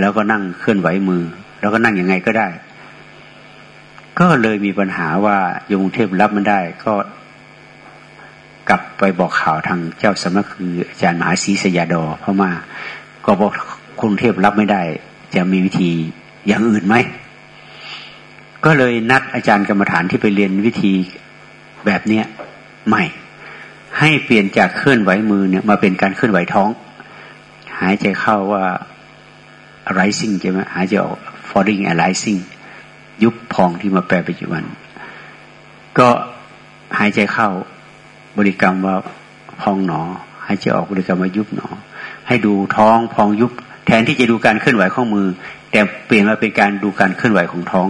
Speaker 1: แล้วก็นั่งเคลื่อนไหวมือ แล้วก็นั่งยังไงก็ได้ ก็เลยมีปัญหาว่ายงเทพรับมันได้ ก็ กลับไปบอกข่าวทางเจ้าสำนักคืออาจารย์มหาศรีสยาดอเพราะมาก็บอกกรุงเทพรับไม่ได้ จะมีวิธีอย่างอื่นไหม ก็เลยนัดอาจารย์กรรมฐานที่ไปเรียนวิธีแบบเนี้ยใหม่ ให้เปลี่ยนจากเคลื่อนไหวมือเนี่ยมาเป็นการเคลื่อนไหวท้อง หายใจเข้าว่า rising ใช่ไหมหายใจออก falling and rising ยุบพองที่มาแปลปัจจุบัน ก็หายใจเข้า บริกรรมว่าพองหนอ ใหายใจออกบริกรรมว่ายุบหนอ ให้ดูท้องพองยุบ แทนที่จะดูการเคลื่อนไหวของมือ แต่เปลี่ยนมาเป็นการดูการเคลื่อนไหวของท้อง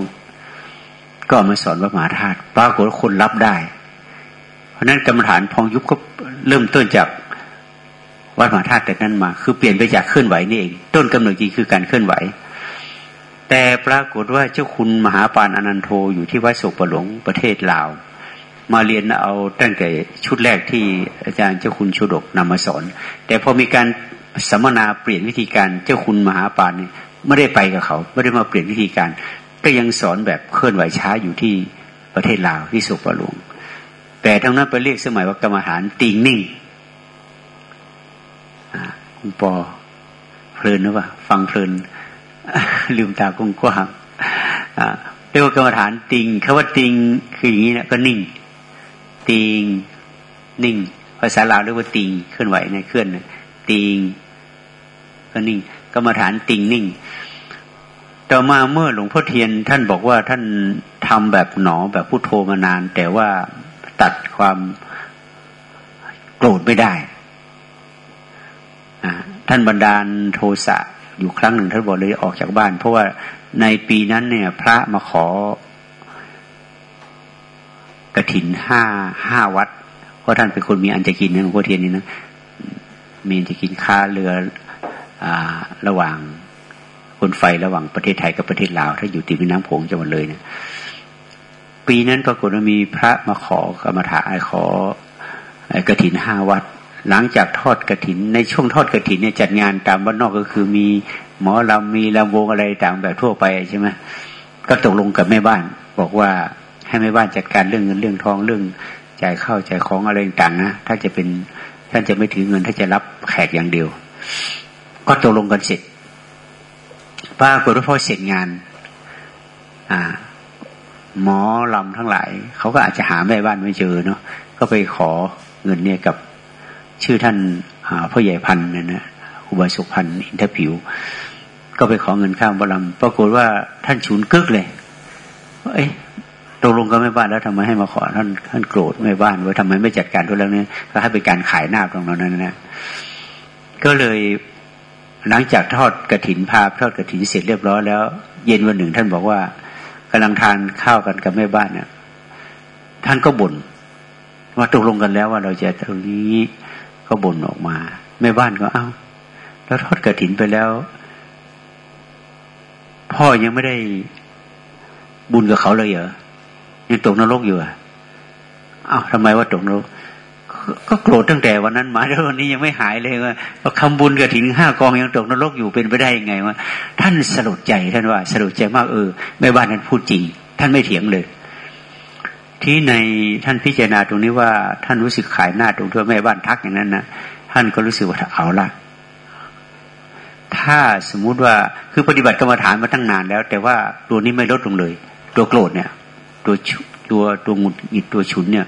Speaker 1: ก็มาสอนว่ามหาธาตุปรากฏคนรับได้ เพราะนั้นกรรมฐานพองยุบก็เริ่มต้นจากวัดมหาธาตุแต่นั้นมา คือเปลี่ยนไปจากเคลื่อนไหวนี่เอง ต้นกำเนิดจริงคือการเคลื่อนไหว แต่ปรากฏว่าเจ้าคุณมหาปานอนันโทอยู่ที่วัดสุประหลงประเทศลาว มาเรียนเอาตั้งแต่ชุดแรกที่อาจารย์เจ้าคุณชุดกนำมาสอน แต่พอมีการสัมมนาเปลี่ยนวิธีการเจ้าคุณมหาปานนี่ไม่ได้ไปกับเขา ไม่ได้มาเปลี่ยนวิธีการ ก็ยังสอนแบบเคลื่อนไหวช้าอยู่ที่ประเทศลาวที่สุปรลงแต่ทั้งนั้นไปเรียกสมัยว่ากรรมฐานติงนิ่งคุณปอเพลินหรือเปล่าฟังเพลินลืมตากว้างเรียกว่ากรรมฐานติงคาว่าติงคืออย่างนี้นะก็นิ่ง ติงนิ่ง ภาษาลาวเรียกว่าติงเคลื่อนไหวในเคลื่อนติงก็นิ่งกรรมฐานติงนิ่ง ต่อมาเมื่อหลวงพ่อเทียน ท่านบอกว่าท่านทำแบบหนอแบบพุโทโธมานาน แต่ว่าตัดความโกรธไม่ได้ท่านบรรดาลโทสะอยู่ครั้งหนึ่งท่านบอกเลยออกจากบ้าน เพราะว่าในปีนั้นเนี่ย พระมาขอ กระถินห้าห้าวัด เพราะท่านเป็นคนมีอันจะกินนะหลวงพ่อเทียนนี่นะมีอันจะกินค้าเรืออระหว่างคนไฟระหว่างประเทศไทยกับประเทศลาว ถ้าอยู่ติดแม่น้ำโขงจังหวัดเลยเนี่ยปีนั้นปรากฏว่ามีพระมาขอกรรมฐานขอกระถินห้าวัด หลังจากทอดกระถิน ในช่วงทอดกระถินเนี่ยจัดงานตามบ้านนอกก็คือมีหมอลำมีลำวงอะไรต่างแบบทั่วไปใช่ไหมก็ตกลงกับแม่บ้าน บอกว่า ให้แม่บ้านจัดการเรื่องเงินเรื่องทองเรื่องจ่ายข้าวจ่ายของอะไรต่างนะถ้าจะเป็นท่านจะไม่ถือเงินถ้าจะรับแขกอย่างเดียว ก็ตกลงกันเสร็จป้ากฏว่าพอเสร็จงาน อ่า หมอลำทั้งหลาย เขาก็อาจจะหาแม่บ้านไม่เจอเนาะก็ไปขอเงินเนี่ยกับชื่อท่านพ่อใหญ่พันธ์นะนะอุบาสุพันธ์อินทผิว ก็ไปขอเงินข้ามบลำปรากฏว่าท่านฉุนกึกเลยเอ้ยต กลงกับแม่บ้านแล้วทำไมให้มาขอท่านท่านโกรธแม่บ้านว่าทำไมไม่จัดการทุกเรื่องนี้ก็ให้เป็นการขายหน้าตรงนั้นนะก็เลยหลังจากทอดกระถินพาทอดกระถินเสร็จเรียบร้อยแล้ว เย็นวันหนึ่ง ท่านบอกว่ากำลังทานข้าวกันกับแม่บ้านเนี่ยท่านก็บ่นว่าตกลงกันแล้วว่าเราจะตรงนี้ก็บ่นออกมาแม่บ้านก็เอา้า แล้วทอดกระถินไปแล้ว พ่อยังไม่ได้บุญกับเขาเลยเหรอ ยังตกนรกอยู่อะอ้าวทำไมว่าตกนรกก็โกรธตั้งแต่วันนั้นมาแล้ววันนี้ยังไม่หายเลยว่าคำบุญกับถึงห้ากองยังตกนรกอยู่เป็นไปได้ยังไงวะท่านสลดใจท่านว่าสลดใจมากเออแม่บ้านนั้นพูดจริง ท่านไม่เถียงเลย ที่ในท่านพิจารณาตรงนี้ว่า ท่านรู้สึกขายหน้าตรงที่แม่บ้านทักอย่างนั้นนะท่านก็รู้สึกว่าเอาละถ้าสมมุติว่าคือปฏิบัติกรรมฐานมาตั้งนานแล้ว แต่ว่าตัวนี้ไม่ลดลงเลย ตัวโกรธเนี่ย ตัวตัวตัวงุดหงิดตัวฉุนเนี่ย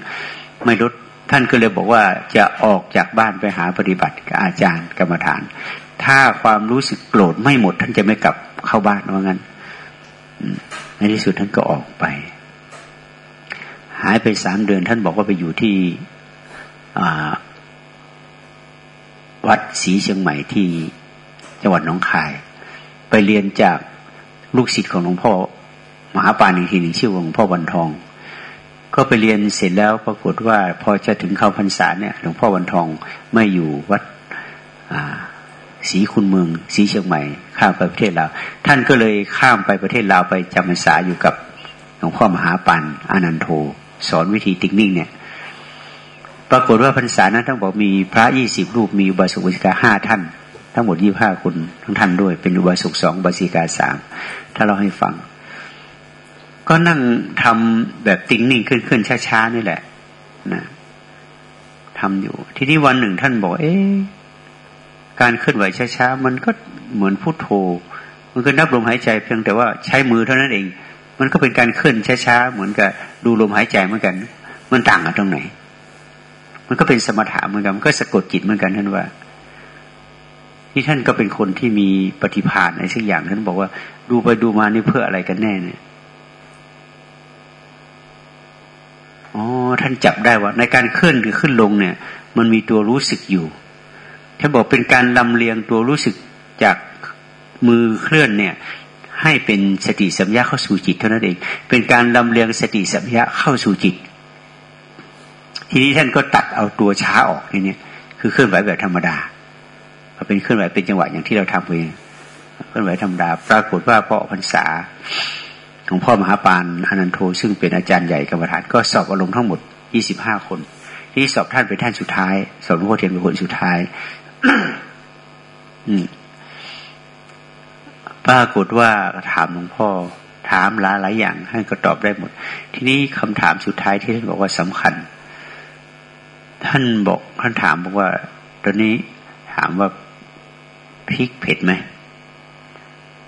Speaker 1: ไม่ลดท่านก็เลยบอกว่าจะออกจากบ้านไปหาปฏิบัติกับอาจารย์กรรมฐาน ถ้าความรู้สึกโกรธไม่หมด ท่านจะไม่กลับเข้าบ้านว่างั้นในที่สุดท่านก็ออกไป หายไปสามเดือน ท่านบอกว่าไปอยู่ที่วัดศรีเชียงใหม่ที่จังหวัดหนองคาย ไปเรียนจากลูกศิษย์ของหลวงพ่อ มหาปานอีกทีหนึ่งชื่อหลวงพ่อวันทอง ก็ไปเรียนเสร็จแล้วปรากฏว่าพอจะถึงเข้าพรรษาเนี่ยหลวงพ่อวันทองไม่อยู่วัดศรีคุณเมืองศรีเชียงใหม่ ข้ามไปประเทศลาวท่านก็เลยข้ามไปประเทศลาวไปจำพรรษาอยู่กับหลวงพ่อมหาปันอานันโท สอนวิธีติ๊กนิ่งเนี่ย ปรากฏว่าพรรษานั้นทั้งบอกมีพระยี่สิบรูปมีอุบาสกอุบาสิกาห้าท่าน ทั้งหมดยี่ห้าคนทั้งท่านด้วยเป็นอุบาสกสองอุบาสิกาสามถ้าเราให้ฟัง ก็นั่งทำแบบติ้งนิ่งขึ้นขึ้นช้าๆนี่แหละนะทำอยู่ ทีนี้วันหนึ่งท่านบอก เอ๊การเคลื่อนไหวช้าๆมันก็เหมือนพุโทโธ มันก็นับลมหายใจเพียงแต่ว่าใช้มือเท่านั้นเอง มันก็เป็นการเคลื่อนช้าๆเหมือนกับดูลมหายใจเหมือนกัน มันต่างกันตรงไหน มันก็เป็นสมถะเหมือนกันมันก็สะกดจิตเหมือนกันท่านว่าที่ท่านก็เป็นคนที่มีปฏิภาณในสักอย่างท่านบอกว่า ดูไปดูมานี่เพื่ออะไรกันแน่เนี่ย อ๋อท่านจับได้ว่าในการเคลื่อนหรือขึ้นลงเนี่ย มันมีตัวรู้สึกอยู่ท่านบอกเป็นการลำเลียงตัวรู้สึกจากมือเคลื่อนเนี่ย ให้เป็นสติสัมยาเข้าสู่จิตเท่านั้นเอง เป็นการลำเลียงสติสัมยาเข้าสู่จิต ทีนี้ท่านก็ตัดเอาตัวช้าออกนี่เนี่ยคือเคลื่อนไหวแบบธรรมดาเป็นเคลื่อนไหวเป็นจังหวะอย่างที่เราทำเองเคลื่อนไหวธรรมดา ปรากฏว่าพอพรรษา ของพ่อมหาปานอนันโทซึ่งเป็นอาจารย์ใหญ่กรรมฐานก็สอบอารมณ์ทั้งหมดยี่สิบห้าคน ที่สอบท่านเป็นท่านสุดท้าย สอบหลวงพ่อเทียนเป็นคนสุดท้าย อืมปรากฏว่าถามหลวงพ่อถามหลายหลายอย่างท่านก็ตอบได้หมด ทีนี้คำถามสุดท้ายที่ท่านบอกว่าสำคัญ ท่านบอกท่านถามบอกว่า ตอนนี้ถามว่าพริกเผ็ดไหม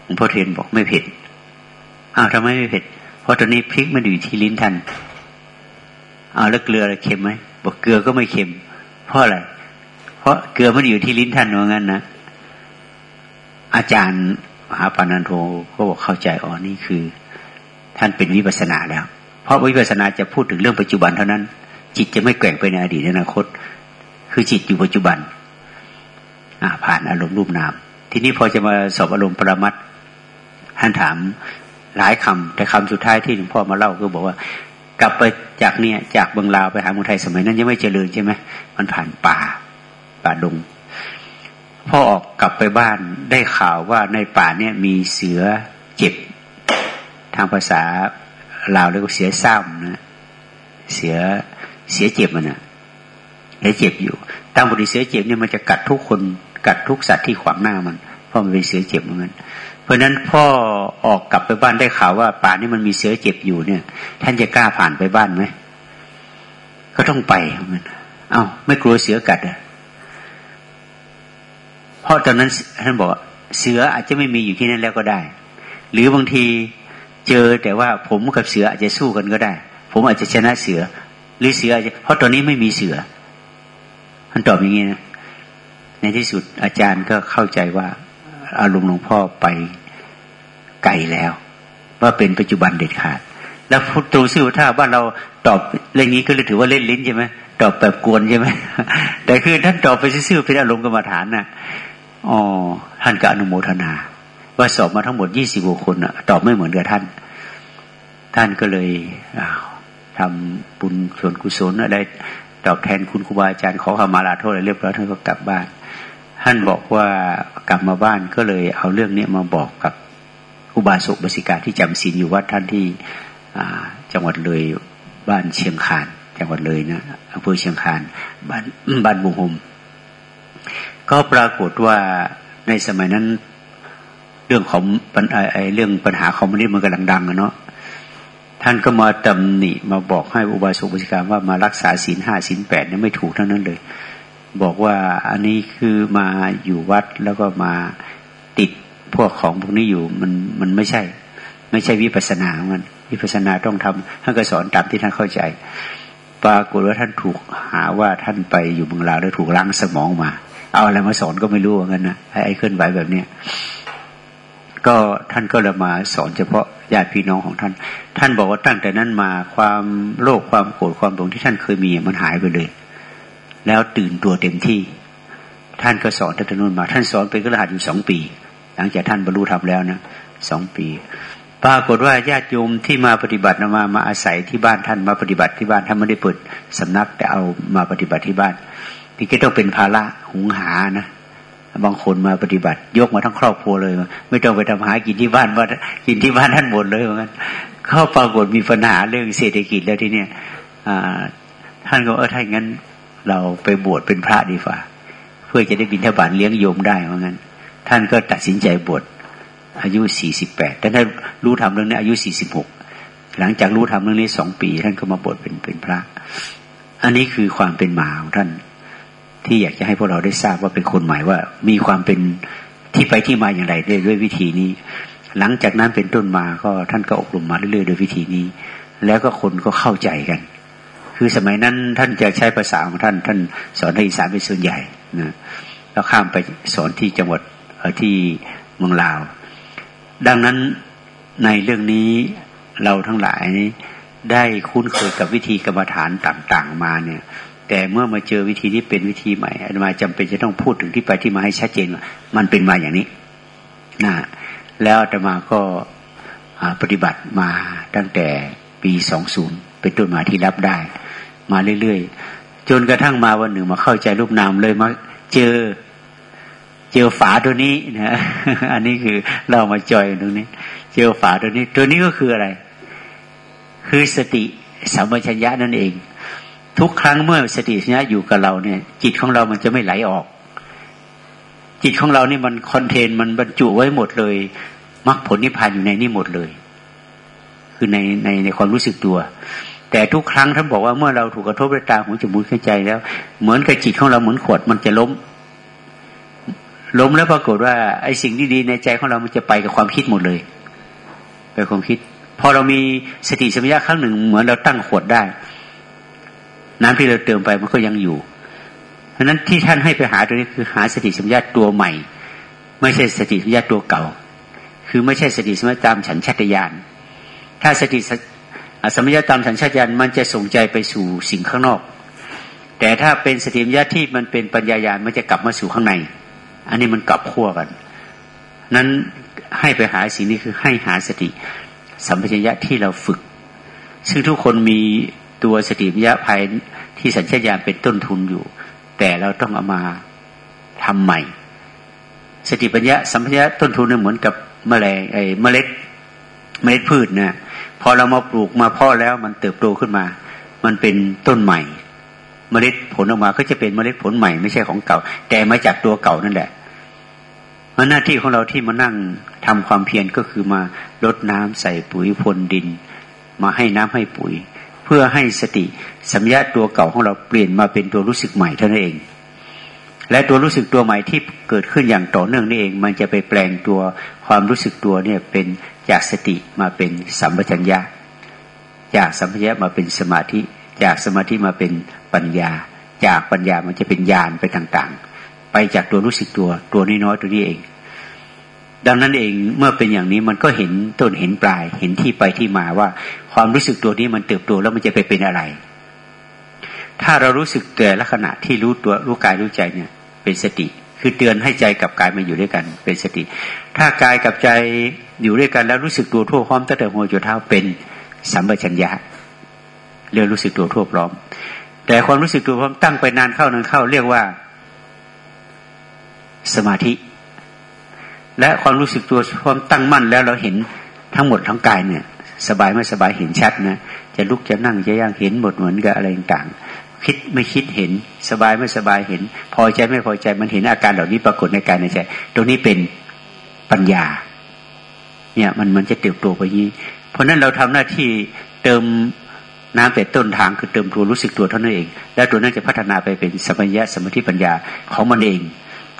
Speaker 1: หลวงพ่อเทียนบอกไม่เผ็ด อ้าวทำไมไม่เผ็ด เพราะตอนนี้พริกมันอยู่ที่ลิ้นท่านอ้าวแล้วเกลืออะไรเค็มไหมบอกเกลือก็ไม่เค็ม เพราะอะไร เพราะเกลือมันอยู่ที่ลิ้นท่านว่างั้นนะอาจารย์มหาปานันโทก็บอกเข้าใจอ๋อนี่คือ ท่านเป็นวิปัสนาแล้ว เพราะวิปัสนาจะพูดถึงเรื่องปัจจุบันเท่านั้น จิตจะไม่แกว่งไปในอดีตอนาคต คือจิตอยู่ปัจจุบันอ่าผ่านอารมณ์รูปนาม ทีนี้พอจะมาสอบอารมณ์ปรมัตท่านถาม หลายคำแต่คำสุดท้ายที่หลวงพ่อมาเล่าก็บอกว่ากลับไปจากเนี่ยจากเมืองลาวไปหาเมืองไทยสมัยนั้นยังไม่เจริญใช่ไหมมันผ่านป่าป่าดงพ่อออกกลับไปบ้านได้ข่าวว่าในป่าเนี่ยมีเสือเจ็บ ทางภาษาลาวเรียกว่าเสือเศร้านะเสือเสียเจ็บมันนะเสียเจ็บอยู่ตามบริเสือเจ็บเนี่ยมันจะกัดทุกคนกัดทุกสัตว์ที่ขวางหน้ามัน เพราะมันเป็นเสือเจ็บเหมือนกัน เพราะฉะนั้นพ่อออกกลับไปบ้านได้ข่าวว่า ป่านี้มันมีเสือเจ็บอยู่เนี่ย ท่านจะกล้าผ่านไปบ้านไหมก็ต้องไปเหมือนกันเอา้าไม่กลัวเสือกัดอะเพราะตอนนั้นท่านบอกเสืออาจจะไม่มีอยู่ที่นั่นแล้วก็ได้ หรือบางทีเจอแต่ว่าผมกับเสืออาจจะสู้กันก็ได้ ผมอาจจะชนะเสือ หรือเสืออาจจะเพราะตอนนี้ไม่มีเสือท่านตอบอย่างนี้นะในที่สุดอาจารย์ก็เข้าใจว่า อารมณ์หลวงพ่อไปไกลแล้ว ว่าเป็นปัจจุบันเด็ดขาด แล้วพุทธสู้ถ้าบ้านเราตอบเรื่องนี้ก็เลยถือว่าเล่นลิ้นใช่ไหมตอบแบบกวนใช่ไหมแต่คือท่านตอบไปซื่อๆเป็นอารมณ์กรรมฐานนะ่ะอ๋อท่านก็อนุโมทนา ว่าสอบมาทั้งหมดยี่สิบกคนอะตอบไม่เหมือนกับท่าน ท่านก็เลยทำบุญส่วนกุศลอะไรตอบแทนคุณครูบาอาจารย์ขอขมาลาโทษอะไรเรียบร้อยท่านก็กลับบ้าน ท่านบอกว่ากลับมาบ้านก็เลยเอาเรื่องนี้มาบอกกับอุบาสกบาสิกาที่จำศีลอยู่วัดท่านที่จังหวัดเลยบ้านเชียงคาน จังหวัดเลยนะอำเภอเชียงคานบ้านบ้านบุงหมก็ปรากฏว่าในสมัยนั้นเรื่องของไอเรื่องปัญหาคอมมิวนิสต์มันกำลังดังอะเนาะท่านก็มาตำหนิมาบอกให้อุบาสกบาสิกาว่ามารักษาศีลห้าศีลแปดเนี่ยไม่ถูกเทั้งนั้นเลย บอกว่าอันนี้คือมาอยู่วัดแล้วก็มาติดพวกของพวกนี้อยู่มันมันไม่ใช่ ไม่ใช่วิปัสนามือนวิปัสนาต้องทำท่านก็สอนตามที่ท่านเข้าใจ ปรากฏว่าท่านถูกหาว่าท่านไปอยู่เมืองลาวแล้วถูกล้างสมองมา เอาอะไรมาสอนก็ไม่รู้เหมือนกันนะไอ้เคลื่อนไหวแบบเนี้ยก็ท่านก็เลยมาสอนเฉพาะญาติพี่น้องของท่าน ท่านบอกว่าตั้งแต่นั้นมาความโลภความโกรธความหลงที่ท่านเคยมีมันหายไปเลย แล้วตื่นตัวเต็มที่ ท่านก็สอนท่านนุ่นมา ท่านสอนเป็นกระหัสอยู่สองปี หลังจากท่านบรรลุธรรมแล้วนะสองปี ปรากฏว่าญาติโยมที่มาปฏิบัติมามาอาศัยที่บ้านท่านมาปฏิบัติที่บ้านท่านไม่ได้เปิดสำนักแต่เอามาปฏิบัติที่บ้านนี่ก็ต้องเป็นภาระหุงหานะบางคนมาปฏิบัติ ยกมาทั้งครอบครัวเลย ไม่ต้องไปทำหากินที่บ้านว่ากินที่บ้านท่านหมดเลยเหมือนกันเข้าปรากฏมีปัญหาเรื่องเศรษฐกิจแล้วที่เนี่ยท่านก็เออถ้าอย่างนั้น เราไปบวชเป็นพระดีฝ่าเพื่อจะได้บิณฑบาตเลี้ยงโยมได้เพราะงั้น ท่านก็ตัดสินใจบวชอายุสี่สิบแปดแต่ถ้ารู้ทำเรื่องนี้อายุสี่สิบหกหลังจากรู้ทำเรื่องนี้สองปี ท่านก็มาบวชเป็นเป็นพระ อันนี้คือความเป็นมาของท่าน ที่อยากจะให้พวกเราได้ทราบว่าเป็นคนใหม่ว่า มีความเป็นที่ไปที่มาอย่างไรได้ด้วยวิธีนี้ หลังจากนั้นเป็นต้นมาก็ท่านก็อบรมมาเรื่อยๆโดยวิธีนี้ แล้วก็คนก็เข้าใจกัน คือสมัยนั้นท่านจะใช้ภาษาของท่าน ท่านสอนในอีสานเป็นส่วนใหญ่นะแล้วข้ามไปสอนที่จังหวัดที่เมืองลาว ดังนั้นในเรื่องนี้เราทั้งหลายได้คุ้นเคยกับวิธีกรรมฐานต่างๆ มาเนี่ย แต่เมื่อมาเจอวิธีนี้เป็นวิธีใหม่อาตมาจำเป็นจะต้องพูดถึงที่ไปที่มาให้ชัดเจนว่ามันเป็นมาอย่างนี้นะแล้วอาตมาก็ปฏิบัติมาตั้งแต่ปีสองศูนย์เป็นต้นมาที่รับได้ มาเรื่อยๆ จนกระทั่งมาวันหนึ่งมาเข้าใจรูปนามเลยมาเจอ เจอฝาตัวนี้นะอันนี้คือเรามาจอยตรงนี้ เจอฝาตัวนี้ ตัวนี้ก็คืออะไร คือสติสัมปชัญญะนั่นเอง ทุกครั้งเมื่อสติสัมปชัญญะอยู่กับเราเนี่ย จิตของเรามันจะไม่ไหลออก จิตของเรานี่มันคอนเทนมันบรรจุไว้หมดเลยมรรคผลนิพพานอยู่ในนี่หมดเลย คือในในในความรู้สึกตัว แต่ทุกครั้งท่านบอกว่าเมื่อเราถูกกระทบด้วยตาหูจมูกเข้าใจแล้ว เหมือนกับจิตของเราเหมือนขวดมันจะล้ม ล้มแล้วปรากฏว่าไอ้สิ่งที่ดีในใจของเรามันจะไปกับความคิดหมดเลย ไปความคิด พอเรามีสติสัมปชัญญะครั้งหนึ่งเหมือนเราตั้งขวดได้ น้ำที่เราเติมไปมันก็ยังอยู่ เพราะนั้นที่ท่านให้ไปหาตัวนี้คือหาสติสัมปชัญญะตัวใหม่ ไม่ใช่สติสัมปชัญญะตัวเก่า คือไม่ใช่สติสัมปชัญญะตามฉันชัตยานถ้าสติ สัมปชัญญะตามฉันชัตยานมันจะส่งใจไปสู่สิ่งข้างนอก แต่ถ้าเป็นสติมปชัญญะที่มันเป็นปัญญายาณมันจะกลับมาสู่ข้างใน อันนี้มันกลับขั้วกัน นั้นให้ไปหาสิ่งนี้คือให้หาสติ สัมปชัญญะที่เราฝึก ซึ่งทุกคนมีตัวสติปัญญะภายที่สัญชาตญาณเป็นต้นทุนอยู่ แต่เราต้องเอามาทำใหม่ สติปัญญะสัมปชัญญะต้นทุนเนี่ยเหมือนกับแมลงไอ้เมล็ดเมล็ดพืชนะ พอเรามาปลูกมาพ่อแล้วมันเติบโตขึ้นมา มันเป็นต้นใหม่ เมล็ดผลออกมาก็จะเป็นเมล็ดผลใหม่ไม่ใช่ของเก่า แต่มาจากตัวเก่านั่นแหละเพราะหน้าที่ของเราที่มานั่งทำความเพียรก็คือมาลดน้ำใส่ปุ๋ยพรวนดิน มาให้น้ำให้ปุ๋ย เพื่อให้สติสัมยาตัวเก่าของเราเปลี่ยนมาเป็นตัวรู้สึกใหม่เท่านั้นเอง และตัวรู้สึกตัวใหม่ที่เกิดขึ้นอย่างต่อเนื่องนี่เอง มันจะไปแปลงตัวความรู้สึกตัวเนี่ยเป็น จากสติมาเป็นสัมปชัญญะ จากสัมปชัญญะมาเป็นสมาธิ จากสมาธิมาเป็นปัญญา จากปัญญามันจะเป็นญาณไปต่างๆ ไปจากตัวรู้สึกตัวตัวน้อยๆตัวนี้เอง ดังนั้นเองเมื่อเป็นอย่างนี้มันก็เห็นต้นเห็นปลาย เห็นที่ไปที่มาว่า ความรู้สึกตัวนี้มันเติบโตแล้วมันจะไปเป็นอะไร ถ้าเรารู้สึกแต่ละขณะที่รู้ตัวรู้กายรู้ใจเนี่ย เป็นสติ คือเตือนให้ใจกับกายมาอยู่ด้วยกันเป็นสติ ถ้ากายกับใจอยู่ด้วยกันแล้วรู้สึกตัวทั่วพร้อมตั้งแต่หัวจนเท้าเป็นสัมปชัญญะเรียกรู้สึกตัวทั่วพร้อม แต่ความรู้สึกตัวพร้อมตั้งไปนานเข้านานเข้า เรียกว่า สมาธิ และความรู้สึกตัวพร้อมตั้งมั่นแล้วเราเห็นทั้งหมดทั้งกายเนี่ย สบายไม่สบายเห็นชัดนะจะลุกจะนั่งจะย่างเห็นหมดเหมือนกับอะไรต่าง คิดไม่คิดเห็น สบายไม่สบายเห็น พอใจไม่พอใจมันเห็นอาการเหล่านี้ปรากฏในกายในใจ ตรงนี้เป็นปัญญา เนี่ยมันมันจะเติบโตไปนี้เพราะนั้นเราทำหน้าที่เติมน้ำแต่ต้นทางคือเติมตัวรู้สึกตัวเท่านั้นเอง แล้วตัวนั้นจะพัฒนาไปเป็นสมัญญะสมาธิปัญญาของมันเอง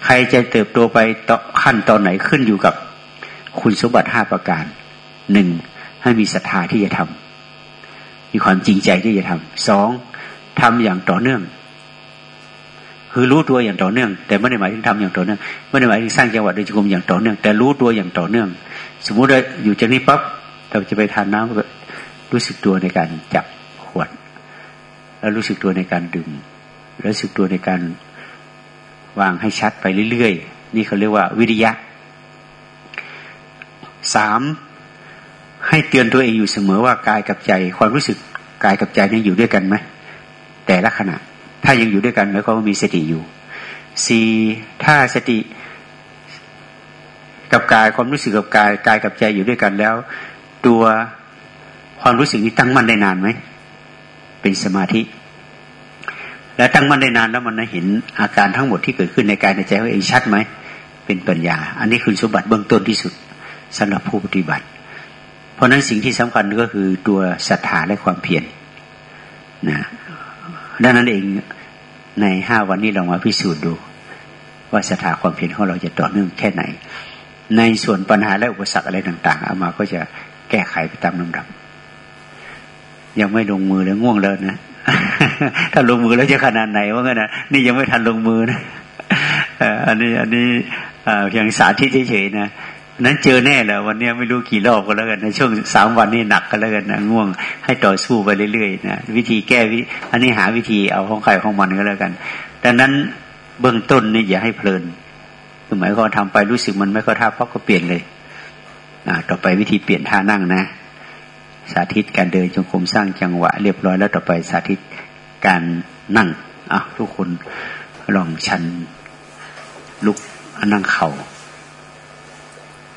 Speaker 1: ใครจะเติบโตไปต่อขั้นตอนไหนขึ้นอยู่กับคุณสมบัติห้าประการหนึ่งให้มีศรัทธาที่จะทำมีความจริงใจที่จะทำสอง ทำอย่างต่อเนื่อง คือรู้ตัวอย่างต่อเนื่อง แต่ไม่ได้หมายถึงทำอย่างต่อเนื่องไม่ได้หมายถึงสร้างจังหวะโดยจุกมอย่างต่อเนื่อง แต่รู้ตัวอย่างต่อเนื่อง สมมุติว่าอยู่จากนี้ปั๊บเราจะไปทานน้ำรู้สึกตัวในการจับขวด แล้วรู้สึกตัวในการดื่มรู้สึกตัวในการวางให้ชัดไปเรื่อยๆ นี่เขาเรียกว่าวิริยะสามให้เตือนตัวเองอยู่เสมอว่ากายกับใจ ความรู้สึกกายกับใจนี่อยู่ด้วยกันไหม แต่ละขณะ ถ้ายังอยู่ด้วยกันแล้วก็มีสติอยู่สี่ถ้าสติกับกายความรู้สึกกับกายกายกับใจอยู่ด้วยกันแล้ว ตัวความรู้สึกนี้ตั้งมั่นได้นานไหมเป็นสมาธิ แล้วตั้งมั่นได้นานแล้วมันเห็นอาการทั้งหมดที่เกิดขึ้นในกายในใจว่าเองชัดไหมเป็นปัญญา อันนี้คือสมบัติเบื้องต้นที่สุดสำหรับผู้ปฏิบัติ เพราะนั้นสิ่งที่สำคัญก็คือตัวศรัทธาและความเพียรนะ ดังนั้นเองในห้าวันนี้เรามาพิสูจน์ดู ว่าศรัทธาความเพียรของเราจะต่อเนื่องแค่ไหน ในส่วนปัญหาและอุปสรรคอะไรต่าง ๆ เอามาก็จะแก้ไขไปตามลำดับ ยังไม่ลงมือแล้วง่วงแล้วนะถ้าลงมือแล้วจะขนาดไหนว่างั้นนะนี่ยังไม่ทันลงมือนะอันนี้อันนี้เพียงสาธิตเฉยๆนะ นั้นเจอแน่แหละวันนี้ไม่รู้กี่รอบก็แล้วกันในช่วงสามวันนี้หนักก็แล้วกันนะง่วงให้ต่อสู้ไปเรื่อยๆนะวิธีแก้วิอันนี้หาวิธีเอาของใครของมันก็แล้วกัน ดังนั้นเบื้องต้นนี่อย่าให้เพลินคือหมายความทำไปรู้สึกมันไม่ก็ท่าเพราะก็เปลี่ยนเลยอ่าต่อไปวิธีเปลี่ยนท่านั่งนะ สาธิตการเดินจงกรมสร้างจังหวะ เรียบร้อยแล้วต่อไปสาธิตการนั่งอะทุกคนลองชันลุกนั่งเข่า